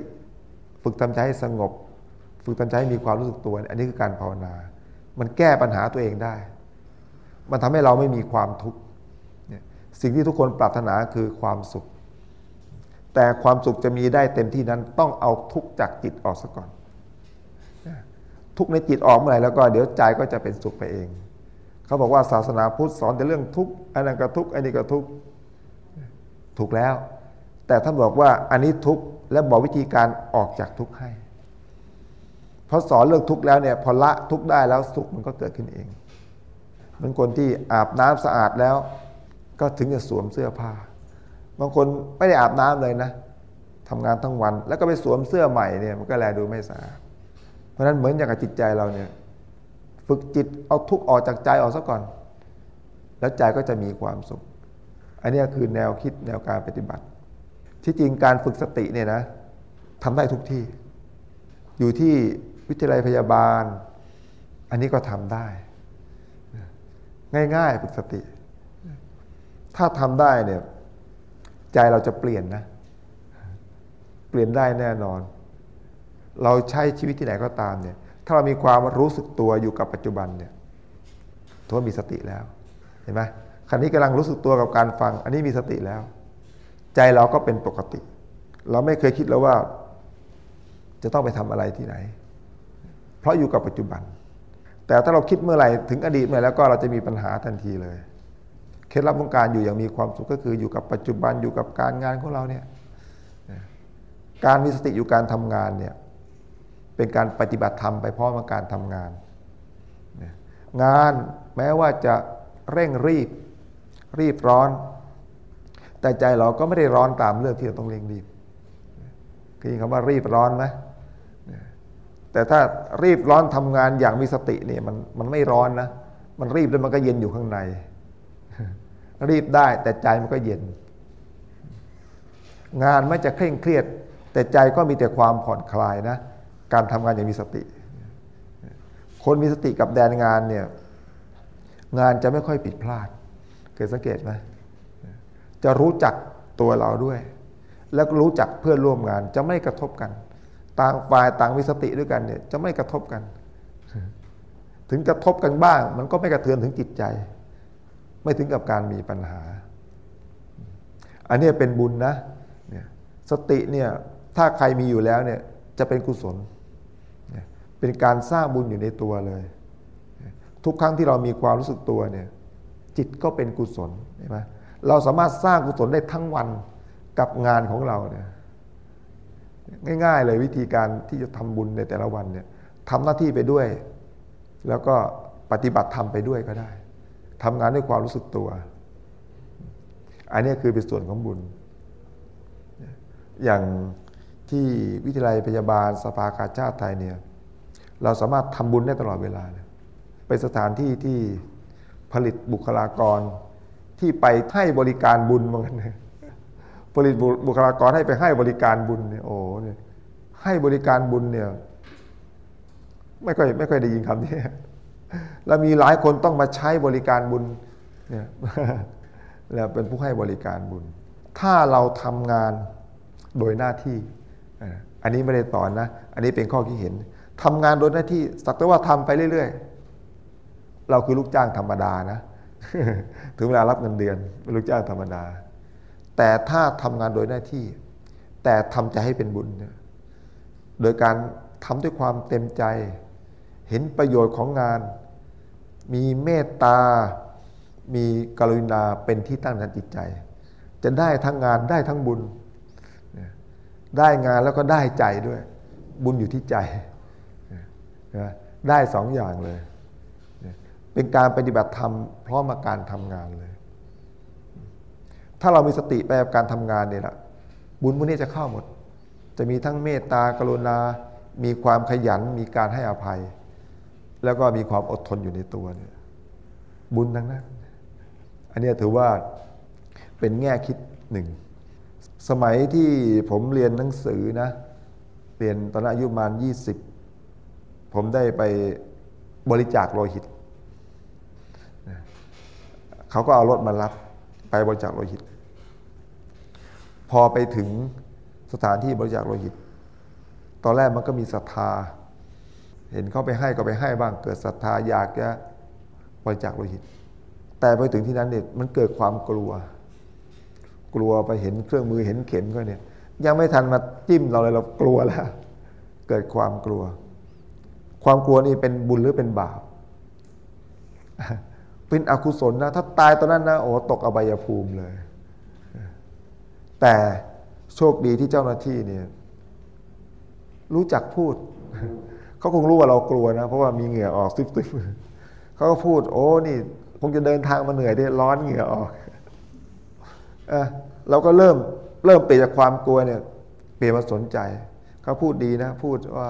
ฝึกทำใจให้สงบ ฝึกทำใจให้มีความรู้สึกตัว อันนี้คือการภาวนา มันแก้ปัญหาตัวเองได้ มันทำให้เราไม่มีความทุกข์สิ่งที่ทุกคนปรารถนาคือความสุข แต่ความสุขจะมีได้เต็มที่นั้นต้องเอาทุกจากจิตออกซะก่อน ทุกในจิตออกเมื่อไหร่แล้วก็เดี๋ยวใจก็จะเป็นสุขไปเอง เขาบอกว่าศาสนาพุทธสอนแต่เรื่องทุกอันนั้นก็ทุกอันนี้ก็ทุกถูกแล้ว แต่ท่านบอกว่าอันนี้ทุกและบอกวิธีการออกจากทุกให้พอสอนเรื่องทุกข์แล้วเนี่ยพอละทุกข์ได้แล้วสุขมันก็เกิดขึ้นเองเหมือนคนที่อาบน้ำสะอาดแล้ว ก็ถึงจะสวมเสื้อผ้า บางคนไม่ได้อาบน้ำเลยนะทำงานทั้งวัน แล้วก็ไปสวมเสื้อใหม่เนี่ยมันก็แลดูไม่สะอาดเพราะฉะนั้นเหมือนอย่างกับจิตใจเราเนี่ยฝึกจิตเอาทุกข์ออกจากใจออกซะก่อน แล้วใจก็จะมีความสุข อันนี้คือแนวคิดแนวการปฏิบัติ ที่จริงการฝึกสติเนี่ยนะทำได้ทุกที่ อยู่ที่วิทยาลัยพยาบาล อันนี้ก็ทำได้ ง่ายๆฝึกสติ ถ้าทำได้เนี่ย ใจเราจะเปลี่ยนนะ เปลี่ยนได้แน่นอน เราใช้ชีวิตที่ไหนก็ตามเนี่ย ถ้าเรามีความรู้สึกตัวอยู่กับปัจจุบันเนี่ยถือว่ามีสติแล้วเห็นไหมคันนี้กำลังรู้สึกตัวกับการฟัง อันนี้มีสติแล้ว ใจเราก็เป็นปกติ เราไม่เคยคิดแล้วว่า จะต้องไปทำอะไรที่ไหน เพราะอยู่กับปัจจุบัน แต่ถ้าเราคิดเมื่อไหร่ถึงอดีตเมื่อแล้วก็เราจะมีปัญหาทันทีเลย เคล็ดลับของการอยู่อย่างมีความสุขก็คืออยู่กับปัจจุบันอยู่กับการงานของเราเนี่ยการมีสติอยู่การทำงานเนี่ยเป็นการปฏิบัติธรรมไปพร้อมกับการทำงาน งานแม้ว่าจะเร่งรีบรีบร้อน แต่ใจเราก็ไม่ได้ร้อนตามเรื่องที่เราต้องเร่งรีบคือคำว่ารีบร้อนไหมแต่ถ้ารีบร้อนทำงานอย่างมีสติเนี่ยมันมันไม่ร้อนนะมันรีบแล้วมันก็เย็นอยู่ข้างใน รีบได้แต่ใจมันก็เย็น งานไม่จะเคร่งเครียด แต่ใจก็มีแต่ความผ่อนคลายนะ การทำงานอย่างมีสติ คนมีสติกับแดนงานเนี่ยงานจะไม่ค่อยผิดพลาด เคยสังเกตไหมจะรู้จักตัวเราด้วย แล้วรู้จักเพื่อนร่วมงานจะไม่กระทบกัน ต่างฝ่ายต่างมีสติด้วยกันเนี่ยจะไม่กระทบกัน ถึงกระทบกันบ้าง มันก็ไม่กระเทือนถึงจิตใจ ไม่ถึงกับการมีปัญหา อันนี้เป็นบุญนะเนี่ยสติเนี่ยถ้าใครมีอยู่แล้วเนี่ยจะเป็นกุศล เป็นการสร้างบุญอยู่ในตัวเลย ทุกครั้งที่เรามีความรู้สึกตัวเนี่ยจิตก็เป็นกุศลใช่ไหมเราสามารถสร้างกุศลได้ทั้งวันกับงานของเราเนี่ยง่ายๆเลยวิธีการที่จะทำบุญในแต่ละวันเนี่ยทำหน้าที่ไปด้วย แล้วก็ปฏิบัติธรรมไปด้วยก็ได้ ทำงานด้วยความรู้สึกตัว อันนี้คือเป็นส่วนของบุญ อย่างที่วิทยาลัยพยาบาลสภากาชาติไทยเนี่ย เราสามารถทำบุญได้ตลอดเวลาเลยเป็นสถานที่ที่ผลิตบุคลากรที่ไปให้บริการบุญเหมือนกันผลิตบุคลากรให้ไปให้บริการบุญเนี่ยโอ้เนี่ยให้บริการบุญเนี่ย ไม่ค่อยไม่ค่อยได้ยินคำนี้ แล้วมีหลายคนต้องมาใช้บริการบุญเนี่ยแล้วเป็นผู้ให้บริการบุญ ถ้าเราทำงานโดยหน้าที่ อันนี้ไม่ได้สอนนะ อันนี้เป็นข้อคิดเห็นทำงานโดยหน้าที่ สักแต่ว่าทำไปเรื่อย ๆ เราคือลูกจ้างธรรมดานะ ถึงเวลารับเงินเดือนเป็นลูกจ้างธรรมดา แต่ถ้าทำงานโดยหน้าที่ แต่ทำใจให้เป็นบุญ โดยการทำด้วยความเต็มใจ เห็นประโยชน์ของงาน มีเมตตา มีกรุณาเป็นที่ตั้งทางจิตใจ จะได้ทั้งงานได้ทั้งบุญ ได้งานแล้วก็ได้ใจด้วย บุญอยู่ที่ใจ ได้สองอย่างเลย เป็นการปฏิบัติธรรมพร้อมกับการทำงานเลย ถ้าเรามีสติไปกับการทำงานเนี่ยละบุญพวกนี้จะเข้าหมด จะมีทั้งเมตตากรุณา มีความขยัน มีการให้อภัย แล้วก็มีความอดทนอยู่ในตัวเนี่ยบุญทั้งนั้น อันนี้ถือว่าเป็นแง่คิดหนึ่ง สมัยที่ผมเรียนหนังสือนะ เรียนตอนอายุประมาณยี่สิบผมได้ไปบริจาคโลหิต เขาก็เอารถมารับไปบริจาคโลหิต พอไปถึงสถานที่บริจาคโลหิต ตอนแรกมันก็มีศรัทธา เห็นเขาไปให้ก็ไปให้บ้าง เกิดศรัทธาอยากจะบริจาคโลหิต แต่ไปถึงที่นั้นเนี่ยมันเกิดความกลัว กลัวไปเห็นเครื่องมือเห็นเข็มก็เนี่ยยังไม่ทันมาจิ้มเราเลยเรากลัวแล้วเกิดความกลัว ความกลัวนี่เป็นบุญหรือเป็นบาปเป็นอกุศลนะถ้าตายตอนนั้นนะโอ้ตกอบายภูมิเลย แต่โชคดีที่เจ้าหน้าที่เนี่ยรู้จักพูด เขาคงรู้ว่าเรากลัวนะ เพราะว่ามีเหงื่อออกซิบๆเขาก็พูด โอ้นี่คงจะเดินทางมาเหนื่อยได้ร้อนเหงื่อออกเออเราก็เริ่มเริ่มเปลี่ยนจากความกลัวเนี่ย เปลี่ยนมาสนใจเขาพูดดีนะ พูดว่า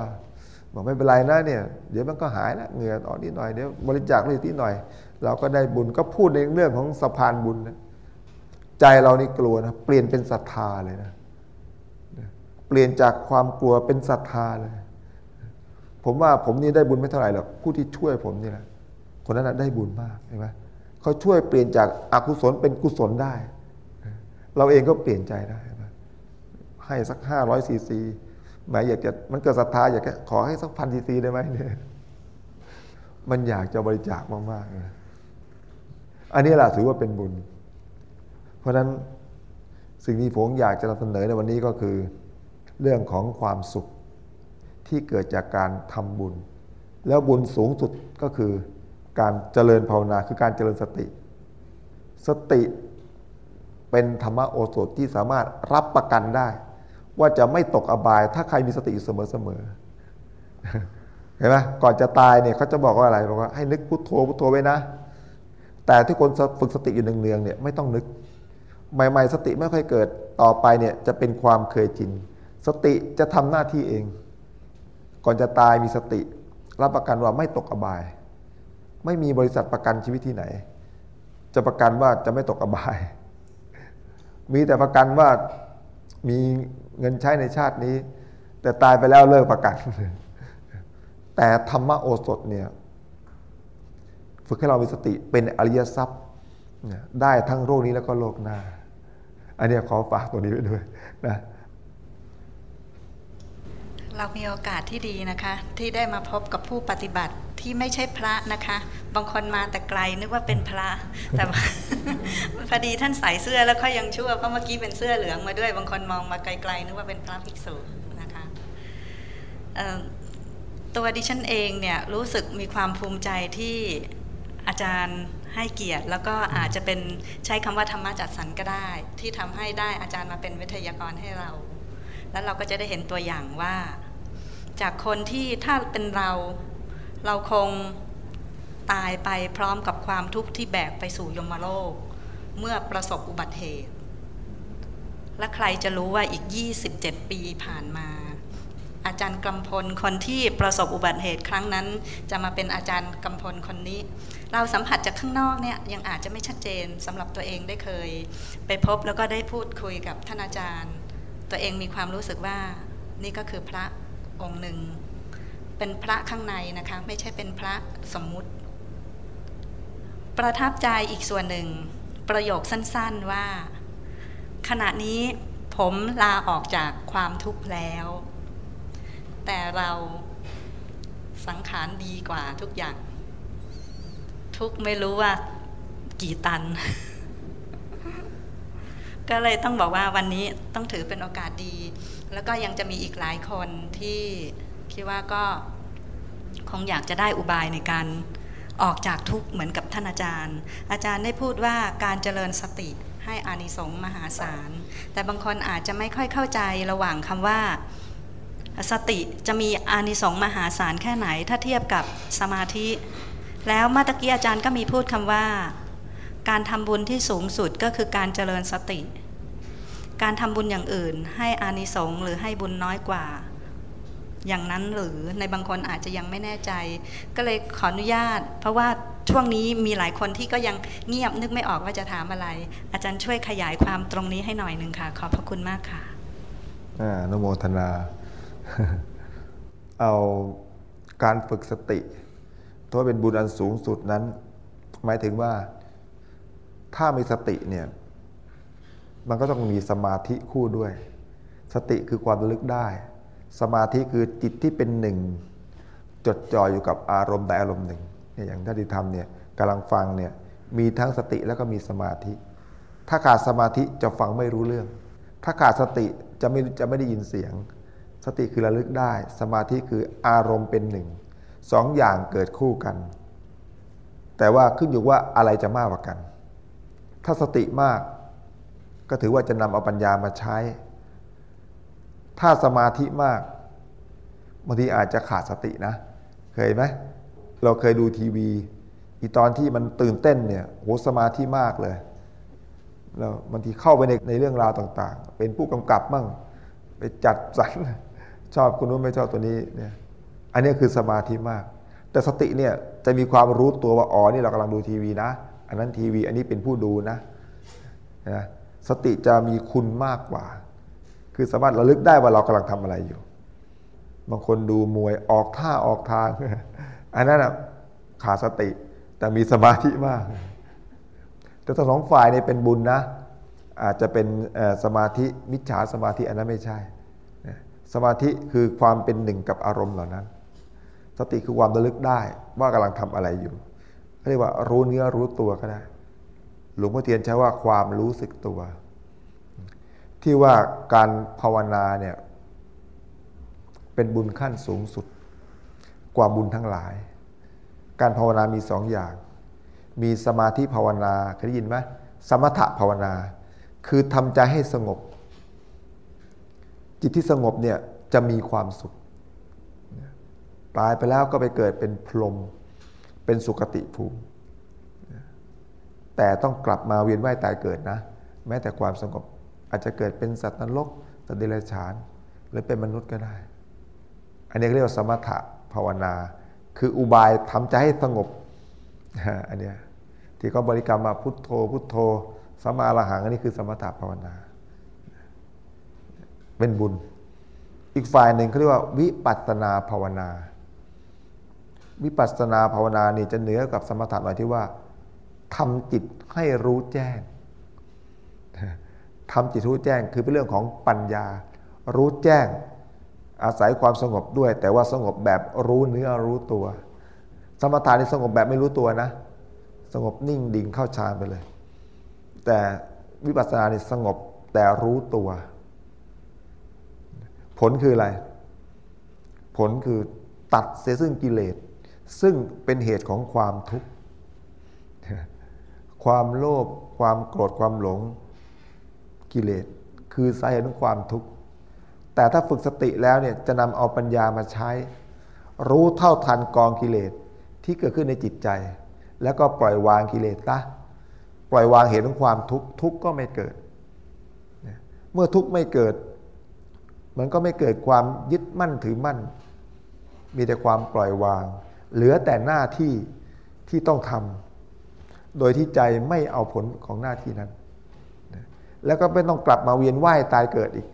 บอกไม่เป็นไรนะเนี่ย เดี๋ยวมันก็หายล้วเหงื่อออกนิดหน่อยเดี๋ยวบริจาคนิดหน่อย เราก็ได้บุญก็พูดในเรื่องของสะพานบุญนะใจเรานี่กลัวนะเปลี่ยนเป็นศรัทธาเลยนะเปลี่ยนจากความกลัวเป็นศรัทธาเลย ผมว่าผมนี่ได้บุญไม่เท่าไหร่หรอกผู้ที่ช่วยผมนี่แหละคนนั้นได้บุญมากเห็นไหมเขาช่วยเปลี่ยนจากอากุศลเป็นกุศลได้ เราเองก็เปลี่ยนใจได้ให้สักห้าร้อยซีซีหมายอยากจะมันเกิดศรัทธาอยากขอให้สักพันซีซีได้ไหมเนี่ยมันอยากจะบริจาคมากๆอันนี้แหละถือว่าเป็นบุญ เพราะฉะนั้นสิ่งที่ผมอยากจะนำเสนอในวันนี้ก็คือ เรื่องของความสุข ที่เกิดจากการทำบุญ แล้วบุญสูงสุดก็คือการเจริญภาวนาคือการเจริญสติ สติเป็นธรรมโอสถที่สามารถรับประกันได้ ว่าจะไม่ตกอบาย ถ้าใครมีสติอยู่เสมอๆเห็นไหมก่อนจะตายเนี่ยเขาจะบอกว่าอะไรบอกว่าให้นึกพุทโธพุทโธไว้นะ แต่ที่คนฝึกสติอยู่เนืองๆเนี่ยไม่ต้องนึก ใหม่ ๆ สติไม่ค่อยเกิดต่อไปเนี่ยจะเป็นความเคยจินสติจะทำหน้าที่เอง ก่อนจะตายมีสติ รับประกันว่าไม่ตกอบาย ไม่มีบริษัทประกันชีวิตที่ไหน จะประกันว่าจะไม่ตกอบาย มีแต่ประกันว่ามีเงินใช้ในชาตินี้ แต่ตายไปแล้วเลิกประกัน แต่ธรรมโอสถเนี่ยฝึกให้เรามีสติเป็นอริยทรัพย์ได้ทั้งโลกนี้แล้วก็โลกหน้า อันนี้ขอฝากตัวนี้ไว้ด้วยนะ เรามีโอกาสที่ดีนะคะ ที่ได้มาพบกับผู้ปฏิบัติที่ไม่ใช่พระนะคะ บางคนมาแต่ไกลนึกว่าเป็นพระ แต่พอดีท่านใส่เสื้อแล้วก็ยังชั่วเพราะเมื่อกี้เป็นเสื้อเหลืองมาด้วย บางคนมองมาไกลๆนึกว่าเป็นพระภิกษุนะคะตัวดิฉันเองเนี่ยรู้สึกมีความภูมิใจที่อาจารย์ให้เกียรติ แล้วก็อาจจะเป็นใช้คำว่าธรรมะจัดสรรก็ได้ ที่ทำให้ได้อาจารย์มาเป็นวิทยากรให้เรา แล้วเราก็จะได้เห็นตัวอย่างว่า จากคนที่ถ้าเป็นเราเราคงตายไปพร้อมกับความทุกข์ที่แบกไปสู่ยมโลก เมื่อประสบอุบัติเหตุ และใครจะรู้ว่าอีก 27 ปีผ่านมา อาจารย์กำพลคนที่ประสบอุบัติเหตุครั้งนั้น จะมาเป็นอาจารย์กำพลคนนี้ เราสัมผัสจากข้างนอกเนี่ยยังอาจจะไม่ชัดเจนสำหรับตัวเองได้เคย ไปพบแล้วก็ได้พูดคุยกับท่านอาจารย์ ตัวเองมีความรู้สึกว่านี่ก็คือพระองค์หนึ่ง เป็นพระข้างในนะคะ ไม่ใช่เป็นพระสมมุติ ประทับใจอีกส่วนหนึ่ง ประโยคสั้นๆว่า ขณะนี้ผมลาออกจากความทุกข์แล้ว แต่เราสังขารดีกว่าทุกอย่าง ทุกไม่รู้ว่ากี่ตัน ก็เลยต้องบอกว่าวันนี้ต้องถือเป็นโอกาสดี แล้วก็ยังจะมีอีกหลายคนที่คิดว่าก็คงอยากจะได้อุบายในการออกจากทุกข์เหมือนกับท่านอาจารย์ อาจารย์ได้พูดว่าการเจริญสติให้อานิสงส์มหาศาล แต่บางคนอาจจะไม่ค่อยเข้าใจระหว่างคำว่าสติจะมีอานิสงส์มหาศาลแค่ไหน ถ้าเทียบกับสมาธิ แล้วเมื่อตะกี้อาจารย์ก็มีพูดคำว่า การทำบุญที่สูงสุดก็คือการเจริญสติ การทำบุญอย่างอื่น ให้อานิสงส์หรือให้บุญน้อยกว่า อย่างนั้นหรือในบางคนอาจจะยังไม่แน่ใจ ก็เลยขออนุญาต เพราะว่าช่วงนี้มีหลายคนที่ก็ยังเงียบนึกไม่ออกว่าจะถามอะไร อาจารย์ช่วยขยายความตรงนี้ให้หน่อยหนึ่งค่ะ ขอบพระคุณมากค่ะอนโมทนา เอาการฝึกสติถือเป็นบุญอันสูงสุดนั้น หมายถึงว่าถ้ามีสติเนี่ย มันก็ต้องมีสมาธิคู่ด้วย สติคือความระลึกได้ สมาธิคือจิตที่เป็นหนึ่ง จดจ่ออยู่กับอารมณ์ใดอารมณ์หนึ่งเนี่ยอย่างท่านที่ทำเนี่ยกำลังฟังเนี่ยมีทั้งสติแล้วก็มีสมาธิ ถ้าขาดสมาธิจะฟังไม่รู้เรื่อง ถ้าขาดสติจะไม่จะไม่ได้ยินเสียง สติคือระลึกได้ สมาธิคืออารมณ์เป็นหนึ่งสองอย่างเกิดคู่กัน แต่ว่าขึ้นอยู่ว่าอะไรจะมากกว่ากัน ถ้าสติมาก ก็ถือว่าจะนำเอาปัญญามาใช้ ถ้าสมาธิมากบางทีอาจจะขาดสตินะ เคยไหมเราเคยดูทีวีอีตอนที่มันตื่นเต้นเนี่ยโหสมาธิมากเลยแล้วบางทีเข้าไปในในเรื่องราวต่าง ๆ เป็นผู้กำกับมั่งไปจัดสรรชอบคนนู้นไม่ชอบตัวนี้เนี่ยอันนี้คือสมาธิมาก แต่สติเนี่ยจะมีความรู้ตัวว่าอ๋อนี่เรากำลังดูทีวีนะ อันนั้นทีวีอันนี้เป็นผู้ดูนะนะ สติจะมีคุณมากกว่า คือสามารถระลึกได้ว่าเรากำลังทำอะไรอยู่ บางคนดูมวยออกท่าออกทาง อันนั้นขาดสติ แต่มีสมาธิมาก แต่ทั้งสองฝ่ายเนี่ยเป็นบุญนะ อาจจะเป็นสมาธิมิจฉาสมาธิอันนั้นไม่ใช่ สมาธิคือความเป็นหนึ่งกับอารมณ์เหล่านั้น สติคือความระลึกได้ว่ากำลังทำอะไรอยู่เรียกว่ารู้เนื้อรู้ตัวก็ได้ หลวงพ่อเทียนใช้ว่าความรู้สึกตัว ที่ว่าการภาวนาเนี่ยเป็นบุญขั้นสูงสุด กว่าบุญทั้งหลาย การภาวนามีสองอย่าง มีสมาธิภาวนาเคยได้ยินไหมสมถะภาวนา คือทำใจให้สงบ จิตที่สงบเนี่ยจะมีความสุขตายไปแล้วก็ไปเกิดเป็นพรหมเป็นสุคติภูมิ แต่ต้องกลับมาเวียนว่ายตายเกิดนะ แม้แต่ความสงบอาจจะเกิดเป็นสัตว์นรกสัตว์เดรัจฉาน หรือเป็นมนุษย์ก็ได้ อันนี้เรียกว่าสมถะภาวนา คืออุบายทำใจให้สงบอันนี้ที่เขาบริกรรมมาพุทโธ พุทโธสมาละหังอันนี้คือสมถะภาวนา เป็นบุญ อีกฝ่ายหนึ่งเขาเรียกว่า วิปัสนาภาวนา วิปัสนาภาวนานี่จะเหนือกับสมถะหน่อยที่ว่า ทำจิตให้รู้แจ้งทำจิตรู้แจ้งคือเป็นเรื่องของปัญญา รู้แจ้ง อาศัยความสงบด้วย แต่ว่าสงบแบบรู้เนื้อรู้ตัว สมถะนี่สงบแบบไม่รู้ตัวนะ สงบนิ่งดิ่งเข้าฌานไปเลย แต่วิปัสสนานี่สงบแต่รู้ตัว ผลคืออะไร ผลคือตัดเสียซึ่งกิเลสซึ่งเป็นเหตุของความทุกข์ ความโลภความโกรธความหลงกิเลสคือสาเหตุของความทุกข์แต่ถ้าฝึกสติแล้วเนี่ยจะนำเอาปัญญามาใช้ รู้เท่าทันกองกิเลสที่เกิดขึ้นในจิตใจ แล้วก็ปล่อยวางกิเลสซะปล่อยวางเหตุของความทุกข์ทุกข์ก็ไม่เกิด เมื่อทุกข์ไม่เกิด มันก็ไม่เกิดความยึดมั่นถือมั่น มีแต่ความปล่อยวาง เหลือแต่หน้าที่ที่ต้องทำ โดยที่ใจไม่เอาผลของหน้าที่นั้น แล้วก็ไม่ต้องกลับมาเวียนว่ายตายเกิดอีก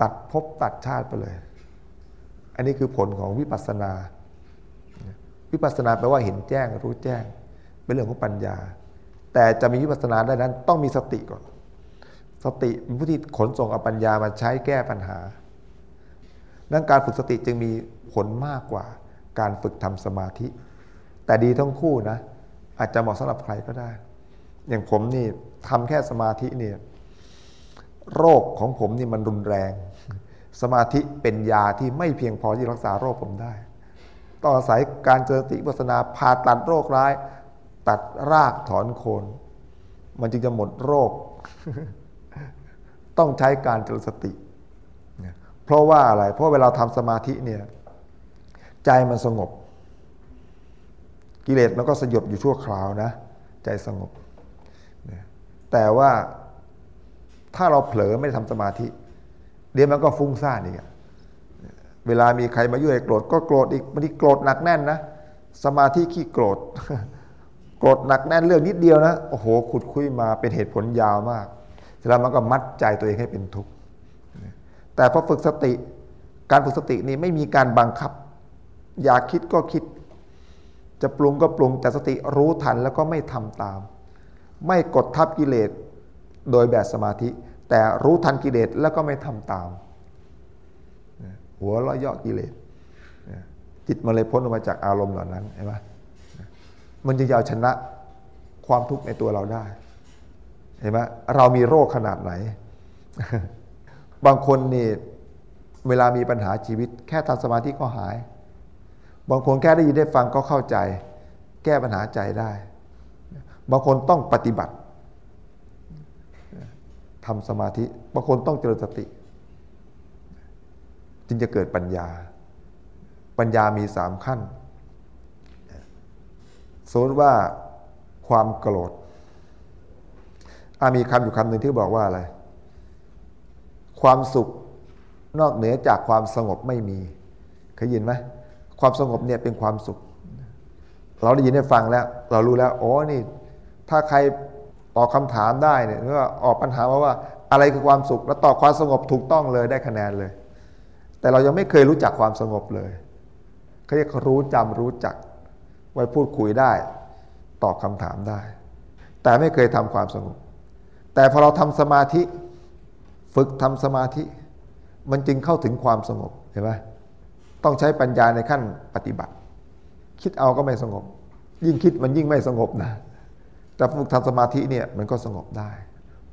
ตัดภพตัดชาติไปเลย อันนี้คือผลของวิปัสสนา วิปัสสนาแปลว่าเห็นแจ้งรู้แจ้ง เป็นเรื่องของปัญญา แต่จะมีวิปัสสนาได้นั้นต้องมีสติก่อน สติเป็นผู้ที่ขนส่งเอาปัญญามาใช้แก้ปัญหาดังการฝึกสติจึงมีผลมากกว่าการฝึกทำสมาธิ แต่ดีทั้งคู่นะ อาจจะเหมาะสำหรับใครก็ได้ อย่างผมนี่ทำแค่สมาธิเนี่ยโรคของผมนี่มันรุนแรง สมาธิเป็นยาที่ไม่เพียงพอที่รักษาโรคผมได้ ต้องอาศัยการเจริญสติปัสนาผ่าตัดโรคร้าย ตัดรากถอนโคน มันจึงจะหมดโรค ต้องใช้การเจริญสติ เพราะว่าอะไร เพราะเวลาทำสมาธิเนี่ยใจมันสงบ กิเลสมันก็สยบอยู่ชั่วคราวนะ ใจสงบ แต่ว่าถ้าเราเผลอไม่ทำสมาธิ เดี๋ยวมันก็ฟุ้งซ่านอีกเวลามีใครมายุ่ยโกรธก็โกรธอีกบางทีโกรธหนักแน่นนะ สมาธิขี้โกรธ โกรธหนักแน่นเรื่องนิดเดียวนะ โอ้โห ขุดคุยมาเป็นเหตุผลยาวมากเสร็จแล้วมันก็มัดใจตัวเองให้เป็นทุกข์แต่พอฝึกสติ การฝึกสตินี้ไม่มีการบังคับ อยากคิดก็คิด จะปรุงก็ปรุงแต่สติรู้ทันแล้วก็ไม่ทำตาม ไม่กดทับกิเลสโดยแบบสมาธิ แต่รู้ทันกิเลสแล้วก็ไม่ทำตาม หัวเราะเยาะกิเลสจิตมันเลยพ้นออกมาจากอารมณ์เหล่านั้นเห็นไหมมันจะเอาชนะความทุกข์ในตัวเราได้เห็นไหมเรามีโรคขนาดไหน บางคนนี่เวลามีปัญหาชีวิต แค่ทำสมาธิก็หาย บางคนแค่ได้ยินได้ฟังก็เข้าใจ แก้ปัญหาใจได้ บางคนต้องปฏิบัติทำสมาธิ บางคนต้องเจริญสติ จึงจะเกิดปัญญา ปัญญามีสามขั้นสมมติว่าความโกรธอามีคำอยู่คำหนึ่งที่บอกว่าอะไร ความสุขนอกเหนือจากความสงบไม่มี เคยยินไหม ความสงบเนี่ยเป็นความสุข เราได้ยินได้ฟังแล้ว เรารู้แล้วโอ้นี่ถ้าใครตอบคาถามได้เนี่ยก็ออกปัญหามาว่าอะไรคือความสุข แล้วตอบความสงบถูกต้องเลยได้คะแนนเลย แต่เรายังไม่เคยรู้จักความสงบเลยเขาเรียกรู้จำรู้จัก ไว้พูดคุยได้ ตอบคำถามได้ แต่ไม่เคยทำความสงบ แต่พอเราทำสมาธิ ฝึกทำสมาธิ มันจึงเข้าถึงความสงบเห็นไหม ต้องใช้ปัญญาในขั้นปฏิบัติ คิดเอาก็ไม่สงบ ยิ่งคิดมันยิ่งไม่สงบนะ แต่ฝึกทำสมาธิเนี่ยมันก็สงบได้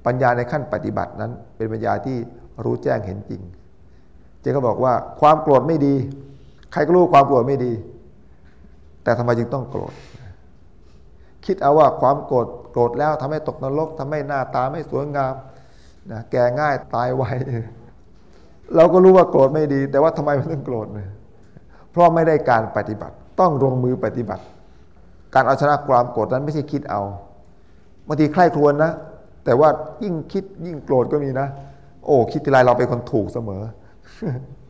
ปัญญาในขั้นปฏิบัตินั้น เป็นปัญญาที่รู้แจ้งเห็นจริง เจ๊ก็บอกว่าความโกรธไม่ดี ใครก็รู้ความโกรธไม่ดี แต่ทำไมจึงต้องโกรธ คิดเอาว่าความโกรธโกรธแล้วทำให้ตกนรกทำให้หน้าตาไม่สวยงามนะแก่ง่ายตายไวเราก็รู้ว่าโกรธไม่ดี แต่ว่าทำไมมันต้องโกรธเนี่ย ราะไม่ได้การปฏิบัติ ต้องลงมือปฏิบัติ การเอาชนะความโกรธนั้นไม่ใช่คิดเอาบางทีใคร่ครวญนะ แต่ว่ายิ่งคิดยิ่งโกรธก็มีนะ โอ้คิดทีไรเราเป็นคนถูกเสมอ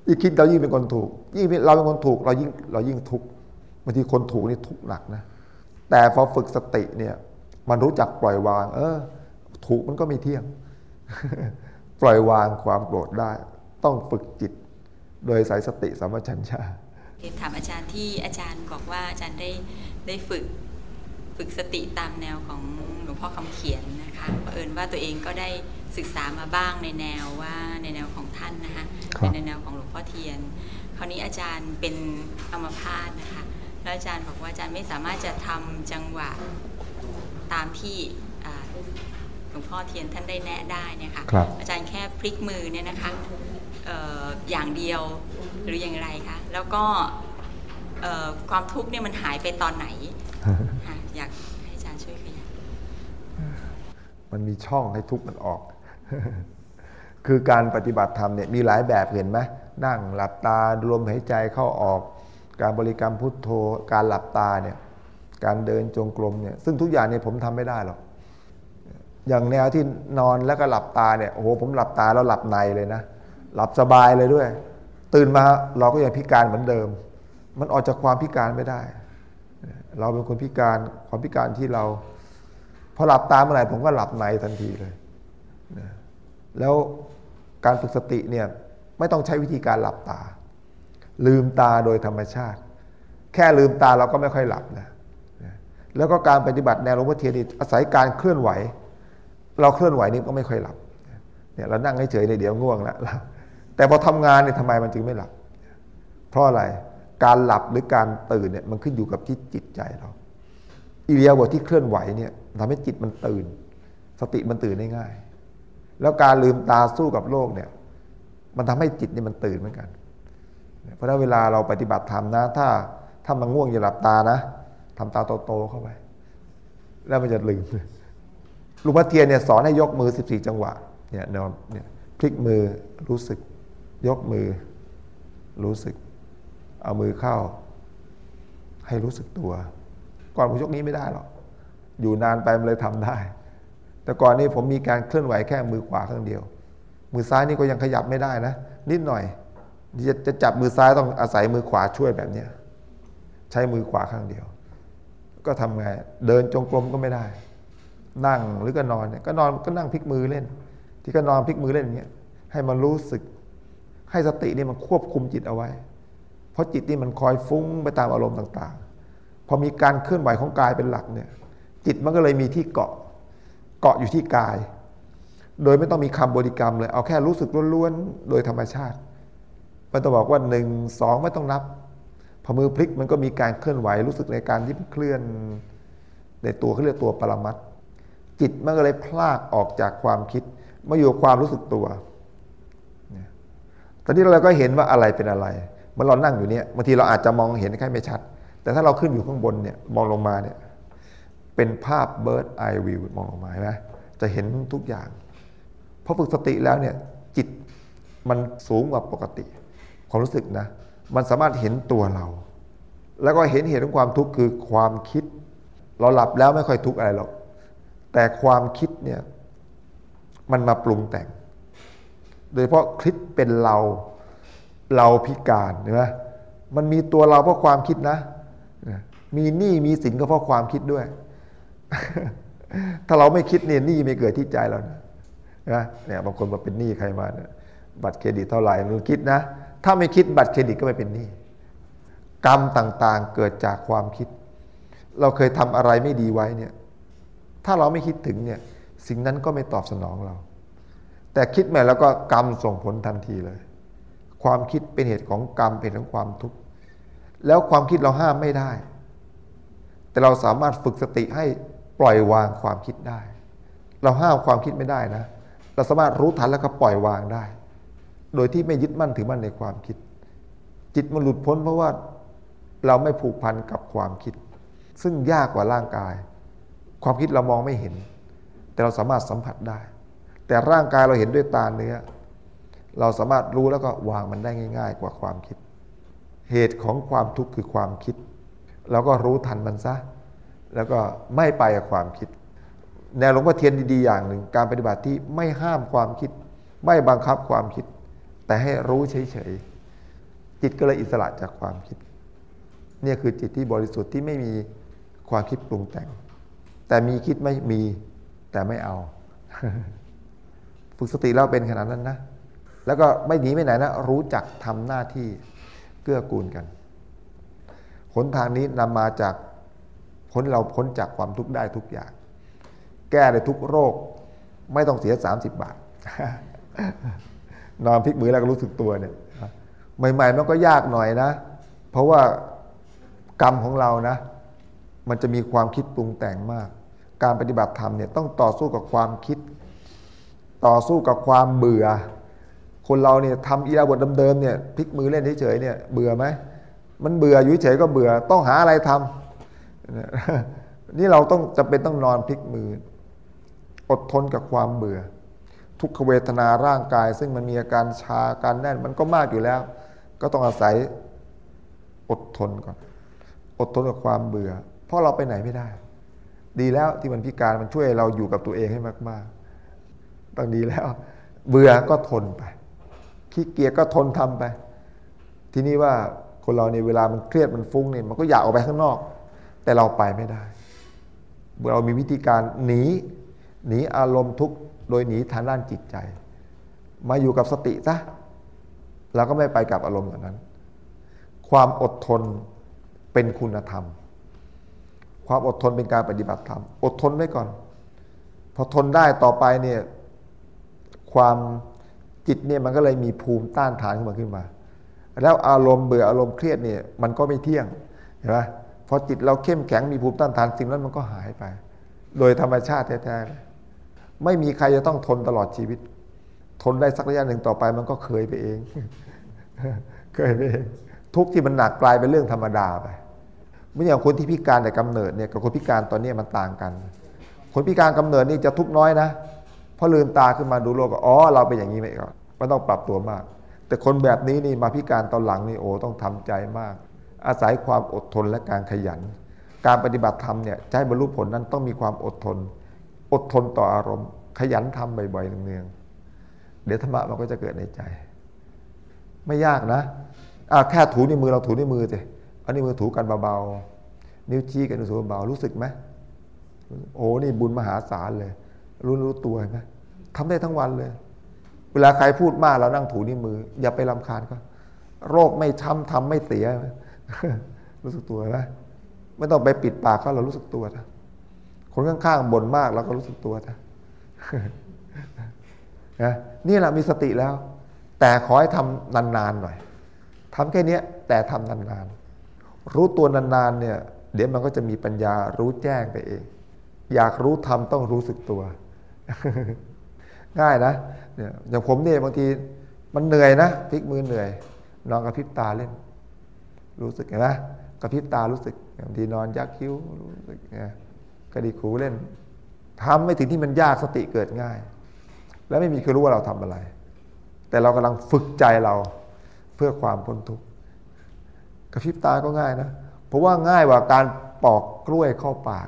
ยิ่งคิดเรายิ่งเป็นคนถูก ยิ่งเราเป็นคนถูกเรายิ่งเรายิ่งทุกข์บางทีคนถูกนี่ทุกข์หนักนะ แต่พอฝึกสติเนี่ย มันรู้จักปล่อยวาง เออ ถูกมันก็ไม่เที่ยง ปล่อยวางความโกรธได้ ต้องฝึกจิต โดยสายสติสัมปชัญญะ เรียนถามอาจารย์ที่อาจารย์บอกว่าอาจารย์ได้ได้ฝึกฝึกสติตามแนวของหลวงพ่อคำเขียนนะคะเอิญว่าตัวเองก็ได้ศึกษามาบ้างในแนวว่าในแนวของท่านนะคะเป็นในแนวของหลวงพ่อเทียน คราวนี้อาจารย์เป็นอัมพาตนะคะแล้วอาจารย์บอกว่าอาจารย์ไม่สามารถจะทำจังหวะตามที่หลวงพ่อเทียนท่านได้แนะได้เนี่ยค่ะอาจารย์แค่พลิกมือเนี่ยนะคะ อย่างเดียวหรืออย่างไรคะแล้วก็ความทุกข์เนี่ยมันหายไปตอนไหนอยากให้อาจารย์ช่วยขยายมันมีช่องให้ทุกข์มันออก คือการปฏิบัติธรรมเนี่ยมีหลายแบบเห็นไหมนั่งหลับตาลมหายใจเข้าออก การบริกรรมพุทโธ การหลับตาเนี่ยการเดินจงกรมเนี่ยซึ่งทุกอย่างเนี่ยผมทำไม่ได้หรอกอย่างแนวที่นอนแล้วก็หลับตาเนี่ยโอ้โหผมหลับตาแล้วหลับในเลยนะ หลับสบายเลยด้วย ตื่นมาเราก็ยังพิการเหมือนเดิม มันออกจากความพิการไม่ได้ เราเป็นคนพิการความพิการที่เราพอหลับตาเมื่อไหร่ผมก็หลับในทันทีเลยแล้วการฝึกสติเนี่ยไม่ต้องใช้วิธีการหลับตา ลืมตาโดยธรรมชาติ แค่ลืมตาเราก็ไม่ค่อยหลับนะแล้วก็การปฏิบัติแนวหลวงพ่อเทียนอาศัยการเคลื่อนไหว เราเคลื่อนไหวนี่ก็ไม่ค่อยหลับเนี่ยเรานั่งเฉยๆในเดี๋ยวง่วงแล้ว แต่พอทำงานเนี่ยทำไมมันจึงไม่หลับ เพราะอะไรการหลับหรือการตื่นเนี่ยมันขึ้นอยู่กับที่จิตใจเราอิเลียบทที่เคลื่อนไหวเนี่ยทำให้จิตมันตื่น สติมันตื่นได้ง่าย แล้วการลืมตาสู้กับโลกเนี่ย มันทำให้จิตเนี่ยมันตื่นเหมือนกัน เพราะนั้นเวลาเราปฏิบัติธรรมนะ ถ้าถ้ามันง่วงอย่าหลับตานะทำตาโตๆเข้าไป แล้วมันจะลืมลุงพ่อเทียนเนี่ยสอนให้ยกมือสิบสี่จังหวะเนี่ยนอนเนี่ยพลิกมือรู้สึก ยกมือรู้สึก เอามือเข้า ให้รู้สึกตัว ก่อนผมยกนี้ไม่ได้หรอกอยู่นานไปมันเลยทำได้ แต่ก่อนนี้ผมมีการเคลื่อนไหวแค่มือขวาข้างเดียว มือซ้ายนี่ก็ยังขยับไม่ได้นะ นิดหน่อย จะจะจับมือซ้ายต้องอาศัยมือขวาช่วยแบบเนี้ยใช้มือขวาข้างเดียว ก็ทำไงเดินจงกรมก็ไม่ได้ นั่งหรือก็นอนเนี่ยก็นอนก็นั่งพลิกมือเล่น ที่ก็นอนพลิกมือเล่นอย่างเงี้ยให้มันรู้สึก ให้สตินี่มันควบคุมจิตเอาไว้ เพราะจิตนี่มันคอยฟุ้งไปตามอารมณ์ต่างๆ พอมีการเคลื่อนไหวของกายเป็นหลักเนี่ย จิตมันก็เลยมีที่เกาะ เกาะอยู่ที่กาย โดยไม่ต้องมีคำบริกรรมเลย เอาแค่รู้สึกล้วนๆ โดยธรรมชาติมันต้องบอกว่าหนึ่งสองไม่ต้องนับ พอมือพลิกมันก็มีการเคลื่อนไหวรู้สึกในการที่เคลื่อน ในตัวเขาเรียกตัวปรมัตจิตมันก็เลยพลากออกจากความคิดมาอยู่ความรู้สึกตัว ตอนนี้เราก็เห็นว่าอะไรเป็นอะไรเมื่อเรานั่งอยู่เนี่ยบางทีเราอาจจะมองเห็นแค่ไม่ชัด แต่ถ้าเราขึ้นอยู่ข้างบนเนี่ยมองลงมาเนี่ยเป็นภาพ bird eye view มองลงมาใช่ไหมจะเห็นทุกอย่างพอฝึกสติแล้วเนี่ยจิตมันสูงกว่าปกติ ความรู้สึกนะ มันสามารถเห็นตัวเรา แล้วก็เห็นเหตุของความทุกข์คือความคิด เราหลับแล้วไม่ค่อยทุกข์อะไรหรอกแต่ความคิดเนี่ยมันมาปรุงแต่ง โดยเฉพาะคิดเป็นเราเราพิการเห็นไหมมันมีตัวเราเพราะความคิดนะ มีหนี้มีสินก็เพราะความคิดด้วย ถ้าเราไม่คิดเนี่ยหนี้ไม่เกิดที่ใจเรานะเนี่ยบางคนมาเป็นหนี้ใครมาเนี่ยบัตรเครดิตเท่าไหร่มันคิดนะ ถ้าไม่คิดบัตรเครดิตก็ไม่เป็นหนี้กรรมต่างๆเกิดจากความคิด เราเคยทำอะไรไม่ดีไว้เนี่ย ถ้าเราไม่คิดถึงเนี่ย สิ่งนั้นก็ไม่ตอบสนองเรา แต่คิดใหม่แล้วก็กรรมส่งผลทันทีเลย ความคิดเป็นเหตุของกรรมเป็นของความทุกข์แล้วความคิดเราห้ามไม่ได้ แต่เราสามารถฝึกสติให้ปล่อยวางความคิดได้ เราห้ามความคิดไม่ได้นะ เราสามารถรู้ทันแล้วก็ปล่อยวางได้ โดยที่ไม่ยึดมั่นถือมั่นในความคิด จิตมันหลุดพ้นเพราะว่าเราไม่ผูกพันกับความคิด ซึ่งยากกว่าร่างกาย ความคิดเรามองไม่เห็น แต่เราสามารถสัมผัสได้ แต่ร่างกายเราเห็นด้วยตาเนื้อ เราสามารถรู้แล้วก็วางมันได้ง่าย ๆ กว่าความคิด เหตุของความทุกข์คือความคิดเราก็รู้ทันมันซะ แล้วก็ไม่ไปกับความคิด แนวหลวงพ่อเทียนดีๆอย่างหนึ่ง การปฏิบัติที่ไม่ห้ามความคิด ไม่บังคับความคิด แต่ให้รู้เฉยๆ จิตก็เลยอิสระจากความคิด เนี่ยคือจิตที่บริสุทธิ์ที่ไม่มีความคิดปรุงแต่ง แต่มีคิดไม่มีแต่ไม่เอา ฝึกสติแล้วเป็นขนาดนั้นนะ แล้วก็ไม่หนีไม่ไหนนะ รู้จักทำหน้าที่เกื้อกูลกันหนทางนี้นำมาจากพ้นเราพ้นจากความทุกข์ได้ทุกอย่าง แก้ได้ทุกโรค ไม่ต้องเสียสามสิบบาท นอนพลิกมือแล้วก็รู้สึกตัวเนี่ยใหม่ๆมันก็ยากหน่อยนะ เพราะว่ากรรมของเรานะ มันจะมีความคิดปรุงแต่งมาก การปฏิบัติธรรมเนี่ยต้องต่อสู้กับความคิด ต่อสู้กับความเบื่อ คนเราเนี่ยทำอีราบทเดิมๆเนี่ยพลิกมือเล่นเฉยๆเนี่ยเบื่อไหมมันเบื่ออยู่เฉยก็เบื่อต้องหาอะไรทำนี่เราต้องจะเป็นต้องนอนพลิกมือ อดทนกับความเบื่อ ทุกขเวทนาร่างกาย ซึ่งมันมีอาการชาการแน่นมันก็มากอยู่แล้ว ก็ต้องอาศัยอดทนก่อน อดทนกับความเบื่อ เพราะเราไปไหนไม่ได้ ดีแล้วที่มันพิการมันช่วยเราอยู่กับตัวเองให้มาก ๆ ต้องดีแล้ว เบื่อก็ทนไปขี้เกียจก็ทนทำไป ทีนี้ว่าคนเราในเวลามันเครียดมันฟุ้งเนี่ยมันก็อยากออกไปข้างนอก แต่เราไปไม่ได้เรามีวิธีการหนีหนีอารมณ์ทุกข์โดยหนีทางด้านจิตใจ มาอยู่กับสติซะเราก็ไม่ไปกับอารมณ์เหล่านั้น ความอดทนเป็นคุณธรรม ความอดทนเป็นการปฏิบัติธรรม อดทนไว้ก่อน พอทนได้ต่อไปเนี่ย ความจิตเนี่ยมันก็เลยมีภูมิต้านทานขึ้นมาขึ้นมา แล้วอารมณ์เบื่ออารมณ์เครียดเนี่ยมันก็ไม่เที่ยงเห็นไหมพอจิตเราเข้มแข็งมีภูมิต้านทานสิ่งนั้นมันก็หายไป โดยธรรมชาติแท้ๆไม่มีใครจะต้องทนตลอดชีวิต ทนได้สักระยะหนึ่งต่อไปมันก็เคยไปเอง เคยไปเองทุกที่มันหนักกลายเป็นเรื่องธรรมดาไปเมื่อย่างคนที่พิการแต่กำเนิดเนี่ยกับคนพิการตอนนี้มันต่างกัน คนพิการกำเนิดนี่จะทุกน้อยนะ พอลืมตาขึ้นมาดูโลกก็อ๋อเราเป็นอย่างนี้ไหมก็มันต้องปรับตัวมาก แต่คนแบบนี้นี่มาพิการตอนหลังนี่โอ้ต้องทำใจมาก อาศัยความอดทนและการขยัน การปฏิบัติธรรมเนี่ยใช้บรรลุผลนั้นต้องมีความอดทน อดทนต่ออารมณ์ ขยันทำบ่อยๆเนืองๆเดี๋ยวธรรมะมันก็จะเกิดในใจ ไม่ยากนะอ่าแค่ถูในมือเราถูในมือสิอันนี้มือถูกันเบาๆนิ้วชี้กันนิ้วสูเบารู้สึกไหมโอ้นี่บุญมหาศาลเลย รู้รู้ตัวไหมทำได้ทั้งวันเลย เวลาใครพูดมากเรานั่งถูนิ้วมือ อย่าไปลำคาญก็โรคไม่ช้ำทำไม่เสีย รู้สึกตัวไหมไม่ต้องไปปิดปากเขาเรารู้สึกตัวนะคนข้างๆบ่นมากเราก็รู้สึกตัวนะนะนี่แหละมีสติแล้ว แต่ขอให้ทำนานๆหน่อยทำแค่นี้แต่ทำนานๆ รู้ตัวนานๆเนี่ย เดี๋ยวมันก็จะมีปัญญารู้แจ้งไปเอง อยากรู้ทำต้องรู้สึกตัว ง่ายนะเนี่ยอย่างผมเนี่ยบางทีมันเหนื่อยนะพลิกมือเหนื่อยนอนกระพริบตาเล่น รู้สึกเห็นไหมกระพริบตารู้สึกบางทีนอนยักคิ้วรู้สึกเนี่ยกระดิกหูเล่นทำไม่ถึงที่มันยากสติเกิดง่าย แล้วไม่มีใครรู้ว่าเราทำอะไร แต่เรากำลังฝึกใจเราเพื่อความพ้นทุกข์กระพริบตาก็ง่ายนะเพราะว่าง่ายกว่าการปอกกล้วยเข้าปาก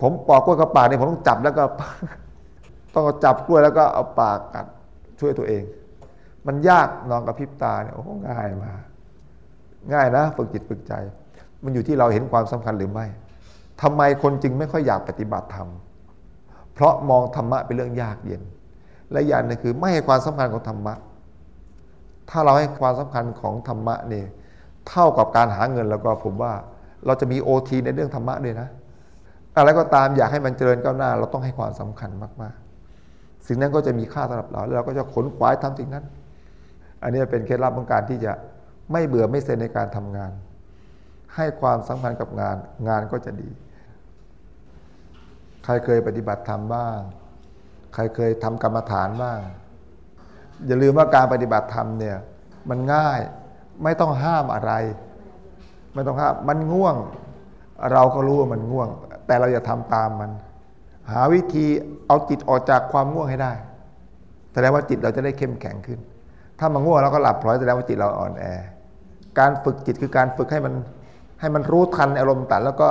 ผมปอกกล้วยเข้าปากเนี่ยผมต้องจับแล้วก็ ต้องจับกล้วยแล้วก็เอาปากกัดช่วยตัวเอง มันยากนอนกระพริบตาเนี่ยโอ้ง่ายมา ง่ายนะ ฝึกจิตฝึกใจ มันอยู่ที่เราเห็นความสำคัญหรือไม่ทำไมคนจึงไม่ค่อยอยากปฏิบัติธรรมเพราะมองธรรมะเป็นเรื่องยากเย็น และอย่างนึงคือไม่ให้ความสำคัญของธรรมะ ถ้าเราให้ความสำคัญของธรรมะเนี่ยเท่ากับการหาเงินแล้วก็ผมว่าเราจะมีโอทีในเรื่องธรรมะด้วยนะ อะไรก็ตามอยากให้มันเจริญก้าวหน้า เราต้องให้ความสำคัญมากๆ สิ่งนั้นก็จะมีค่าสำหรับเราแล้วเราก็จะขนขวายทำสิ่งนั้น อันนี้เป็นเคล็ดลับของการที่จะไม่เบื่อไม่เซ็นในการทำงาน ให้ความสำคัญกับงานงานก็จะดี ใครเคยปฏิบัติธรรมบ้าง ใครเคยทำกรรมฐานบ้าง อย่าลืมว่าการปฏิบัติธรรมเนี่ยมันง่ายไม่ต้องห้ามอะไร ไม่ต้องห้ามมันง่วง เราก็รู้ว่ามันง่วง แต่เราอย่าทำตามมัน หาวิธีเอาจิตออกจากความง่วงให้ได้แสดงว่าจิตเราจะได้เข้มแข็งขึ้น ถ้ามันง่วงเราก็หลับพลอยแสดงว่าจิตเราอ่อนแอ การฝึกจิตคือการฝึกให้มันให้มันรู้ทันอารมณ์ตัดแล้วก็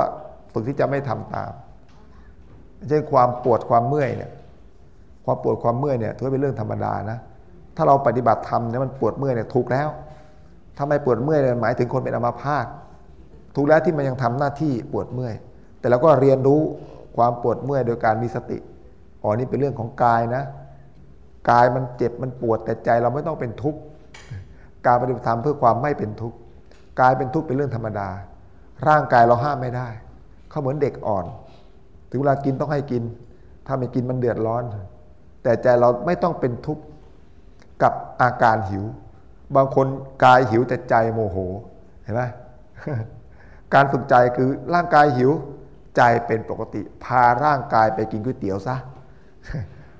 ฝึกที่จะไม่ทำตามเช่นความปวดความเมื่อยเนี่ยความปวดความเมื่อยเนี่ยถือเป็นเรื่องธรรมดานะ ถ้าเราปฏิบัติธรรมเนี่ยมันปวดเมื่อยเนี่ยถูกแล้วทำไมปวดเมื่อยเนี่ยหมายถึงคนเป็นอัมาพาตถูกแล้วที่มันยังทำหน้าที่ปวดเมื่อย แต่เราก็เรียนรู้ ความปวดเมื่อยโดยการมีสติอ๋อนี่เป็นเรื่องของกายนะ กายมันเจ็บมันปวดแต่ใจเราไม่ต้องเป็นทุกข์การปฏิบัติธรรมเพื่อความไม่เป็นทุกข์กายเป็นทุกข์เป็นเรื่องธรรมดา ร่างกายเราห้ามไม่ได้เขาเหมือนเด็กอ่อน ถึงเวลากินต้องให้กิน ถ้าไม่กินมันเดือดร้อน แต่ใจเราไม่ต้องเป็นทุกข์กับอาการหิว บางคนกายหิวแต่ใจโมโหเห็นไหมการฝึกใจคือร่างกายหิว ใจเป็นปกติ พาร่างกายไปกินก๋วยเตี๋ยวซะ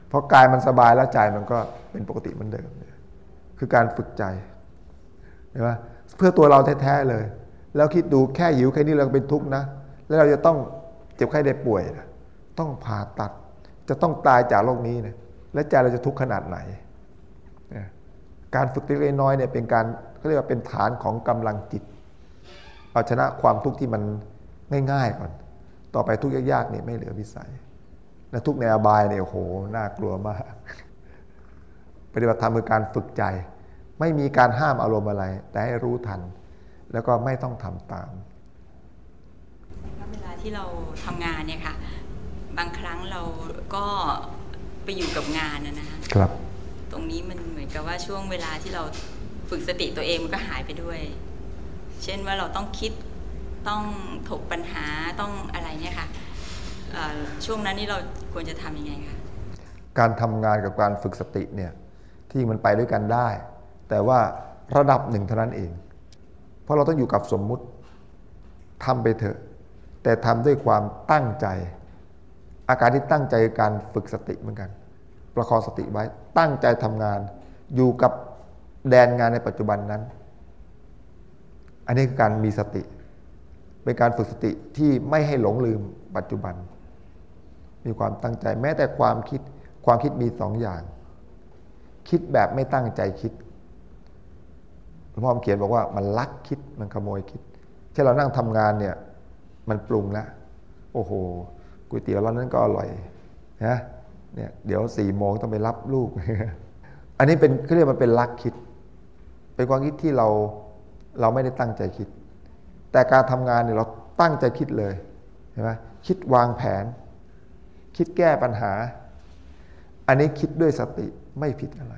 เพราะกายมันสบายแล้วใจมันก็เป็นปกติเหมือนเดิมคือการฝึกใจเห็นไหมเพื่อตัวเราแท้ๆเลย แล้วคิดดูแค่หิวแค่นี้เราเป็นทุกข์นะ แล้วเราจะต้องเจ็บไข้ได้ป่วยนะต้องผ่าตัด จะต้องตายจากโรคนี้นะและใจเราจะทุกข์ขนาดไหน การฝึกเล็กน้อยเนี่ยเป็นการเขาเรียกว่าเป็นฐานของกำลังจิต เอาชนะความทุกข์ที่มันง่ายๆก่อน ต่อไปทุกข์ยากๆเนี่ยไม่เหลือวิสัย และทุกในอบายเนี่ยโอ้โหน่ากลัวมาก ปฏิบัติธรรมคือการฝึกใจ ไม่มีการห้ามอารมณ์อะไร แต่ให้รู้ทัน แล้วก็ไม่ต้องทำตามเวลาที่เราทำงานเนี่ยค่ะบางครั้งเราก็ไปอยู่กับงานนะนะคะครับ ตรงนี้มันเหมือนกับว่าช่วงเวลาที่เราฝึกสติตัวเองมันก็หายไปด้วย เช่นว่าเราต้องคิด ต้องถกปัญหาต้องอะไรเนี่ยค่ะช่วงนั้นนี่เราควรจะทำยังไงคะการทำงานกับการฝึกสติเนี่ยที่มันไปด้วยกันได้ แต่ว่าระดับหนึ่งเท่านั้นเอง เพราะเราต้องอยู่กับสมมุติทำไปเถอะ แต่ทำด้วยความตั้งใจ อาการที่ตั้งใจการฝึกสติเหมือนกัน ประคองสติไว้ตั้งใจทำงาน อยู่กับแดนงานในปัจจุบันนั้น อันนี้คือการมีสติ เป็นการฝึกสติที่ไม่ให้หลงลืมปัจจุบัน มีความตั้งใจแม้แต่ความคิดความคิดมีสองอย่าง คิดแบบไม่ตั้งใจคิดหลวงพ่อเขียนบอกว่ามันลักคิดมันขโมยคิดเช่นเรานั่งทำงานเนี่ย มันปรุงแล้วโอ้โหก๋วยเตี๋ยวร้านนั้นก็อร่อยนะเนี่ยเดี๋ยวสี่โมงต้องไปรับลูก อันนี้เป็นเขาเรียกมันเป็นลักคิด เป็นความคิดที่เราเราไม่ได้ตั้งใจคิด แต่การทำงานเนี่ยเราตั้งใจคิดเลยเห็นไหมคิดวางแผน คิดแก้ปัญหา อันนี้คิดด้วยสติไม่ผิดอะไร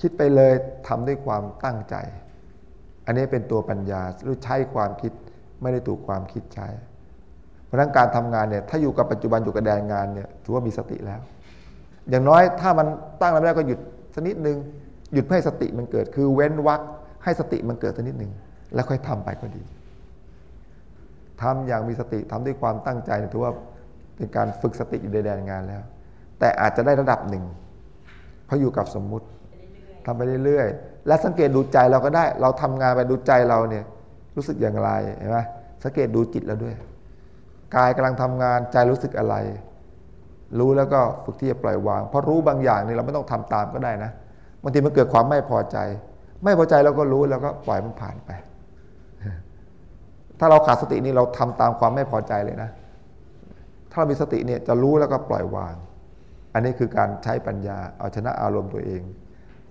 คิดไปเลยทำด้วยความตั้งใจ อันนี้เป็นตัวปัญญาหรือใช้ความคิดไม่ได้ถูกความคิดใช้ เพราะนั้นการทำงานเนี่ยถ้าอยู่กับปัจจุบันอยู่กับแดนงานเนี่ยถือว่ามีสติแล้ว อย่างน้อยถ้ามันตั้งแล้วไม่ได้ก็หยุดสักนิดนึงหยุดให้สติมันเกิด คือเว้นวักให้สติมันเกิดสักนิดหนึ่งแล้วค่อยทำไปก็ดี ทำอย่างมีสติทำด้วยความตั้งใจถือว่าเป็นการฝึกสติอยู่ในแดนงานแล้ว แต่อาจจะได้ระดับหนึ่งเพราะอยู่กับสมมุติทำไปเรื่อยๆ และสังเกตดูใจเราก็ได้ เราทำงานไปดูใจเราเนี่ยรู้สึกอย่างไรเห็นไหมสังเกตดูจิตเราด้วย กายกำลังทำงานใจรู้สึกอะไร รู้แล้วก็ฝึกที่จะปล่อยวาง เพราะรู้บางอย่างนี่เราไม่ต้องทำตามก็ได้นะบางทีมันเกิดความไม่พอใจ ไม่พอใจเราก็รู้แล้วก็ปล่อยมันผ่านไป ถ้าเราขาดสตินี่เราทำตามความไม่พอใจเลยนะ ถ้าเรามีสติเนี่ยจะรู้แล้วก็ปล่อยวาง อันนี้คือการใช้ปัญญาเอาชนะอารมณ์ตัวเอง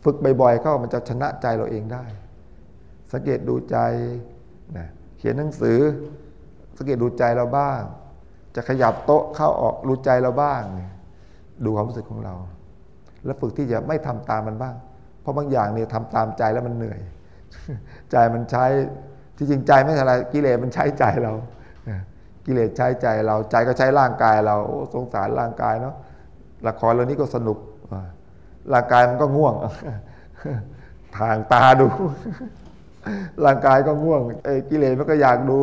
ฝึกบ่อยๆเข้ามันจะชนะใจเราเองได้ สังเกตดูใจนะเขียนหนังสือ สังเกตดูใจเราบ้าง จะขยับโต๊ะเข้าออกรู้ใจเราบ้าง ดูความรู้สึกของเรา แล้วฝึกที่จะไม่ทำตามมันบ้าง เพราะบางอย่างเนี่ยทำตามใจแล้วมันเหนื่อย ใจมันใช้ ที่จริงใจไม่อะไรกิเลสมันใช้ใจเรากิเลสใช้ใจเราใจก็ใช้ร่างกายเราสงสารร่างกายเนาะละครเรื่องนี้ก็สนุกร่างกายมันก็ง่วงทางตาดู ร่างกายก็ง่วงกิเลสมันก็อยากดู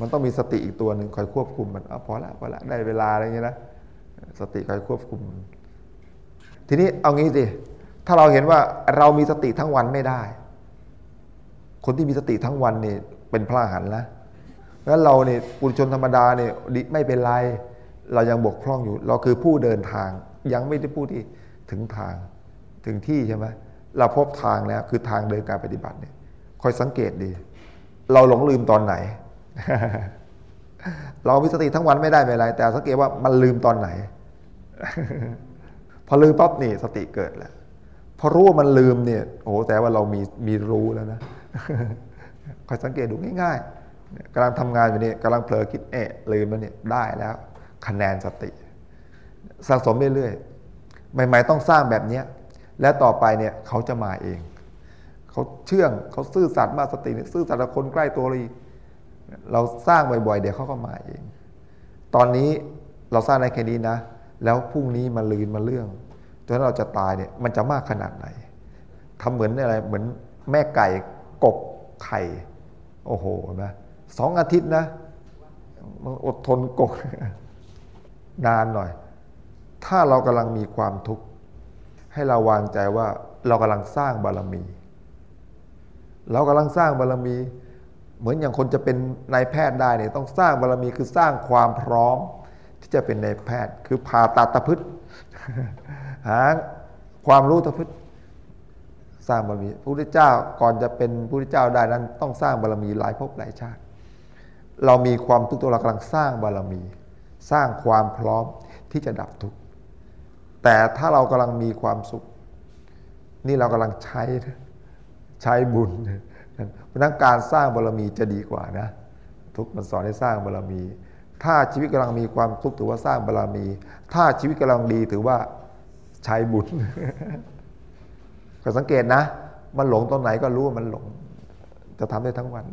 มันต้องมีสติอีกตัวหนึ่งคอยควบคุมมันอพอละพอละได้เวลาอะไรอย่างเงี้ยนะสติคอยควบคุม ทีนี้เอางี้สิถ้าเราเห็นว่าเรามีสติทั้งวันไม่ได้ คนที่มีสติทั้งวันนี่เป็นพระหันแล้วแล้วเราเนี่ยปุถุชนธรรมดาเนี่ยไม่เป็นไร เรายังบกพร่องอยู่ เราคือผู้เดินทาง ยังไม่ได้ผู้ที่ถึงทาง ถึงที่ใช่ไหมเราพบทางแล้วคือทางเดินการปฏิบัติเนี่ยคอยสังเกตดี เราหลงลืมตอนไหน เรามีสติทั้งวันไม่ได้ไม่ไร แต่สังเกตว่ามันลืมตอนไหน พอลืมปั๊บนี่สติเกิดแล้วพอรู้ว่ามันลืมเนี่ยโอ้แต่ว่าเรามีมีรู้แล้วนะ คอยสังเกตดูง่ายๆกำลังทำงานอยู่นี่กำลังเผลอคิดเอะลืมแล้วเนี่ยได้แล้วคะแนนสติสะสมเรื่อยๆ ใหม่ๆต้องสร้างแบบนี้และต่อไปเนี่ยเขาจะมาเอง เขาเชื่องเขาซื่อสัตย์มากสติเนี่ยซื่อสัตย์คนใกล้ตัวเราอีกเราสร้างบ่อยๆ เดี๋ยวเขาก็มาเอง ตอนนี้เราสร้างได้แค่นี้นะ แล้วพรุ่งนี้มาลืนมาเรื่องจนเราจะตายเนี่ยมันจะมากขนาดไหนทำเหมือนอะไรเหมือนแม่ไก่ กบไข่ โอ้โหนะสองอาทิตย์นะมันอดทนกกนานหน่อย ถ้าเรากำลังมีความทุกข์ ให้เราวางใจว่าเรากำลังสร้างบารมี เรากำลังสร้างบารมี เหมือนอย่างคนจะเป็นนายแพทย์ได้เนี่ยต้องสร้างบารมีคือสร้างความพร้อม ที่จะเป็นนายแพทย์ คือผ่าตัดตะพึดหาความรู้ตะพึด สร้างบารมีพระพุทธเจ้าก่อนจะเป็นพระพุทธเจ้าได้นั้น ต้องสร้างบารมีหลายภพหลายชาติ เรามีความทุกข์ตัวเรากำลังสร้างบารมี สร้างความพร้อมที่จะดับทุกข์แต่ถ้าเรากำลังมีความสุข นี่เรากำลังใช้ใช้บุญเพราะนั้นการสร้างบารมีจะดีกว่านะทุกมันสอนให้สร้างบารมี ถ้าชีวิตกำลังมีความทุกข์ถือว่าสร้างบารมี ถ้าชีวิตกำลังดีถือว่าใช้บุญ ก็สังเกตนะ มันหลงตรงไหนก็รู้ว่ามันหลง จะทำได้ทั้งวัน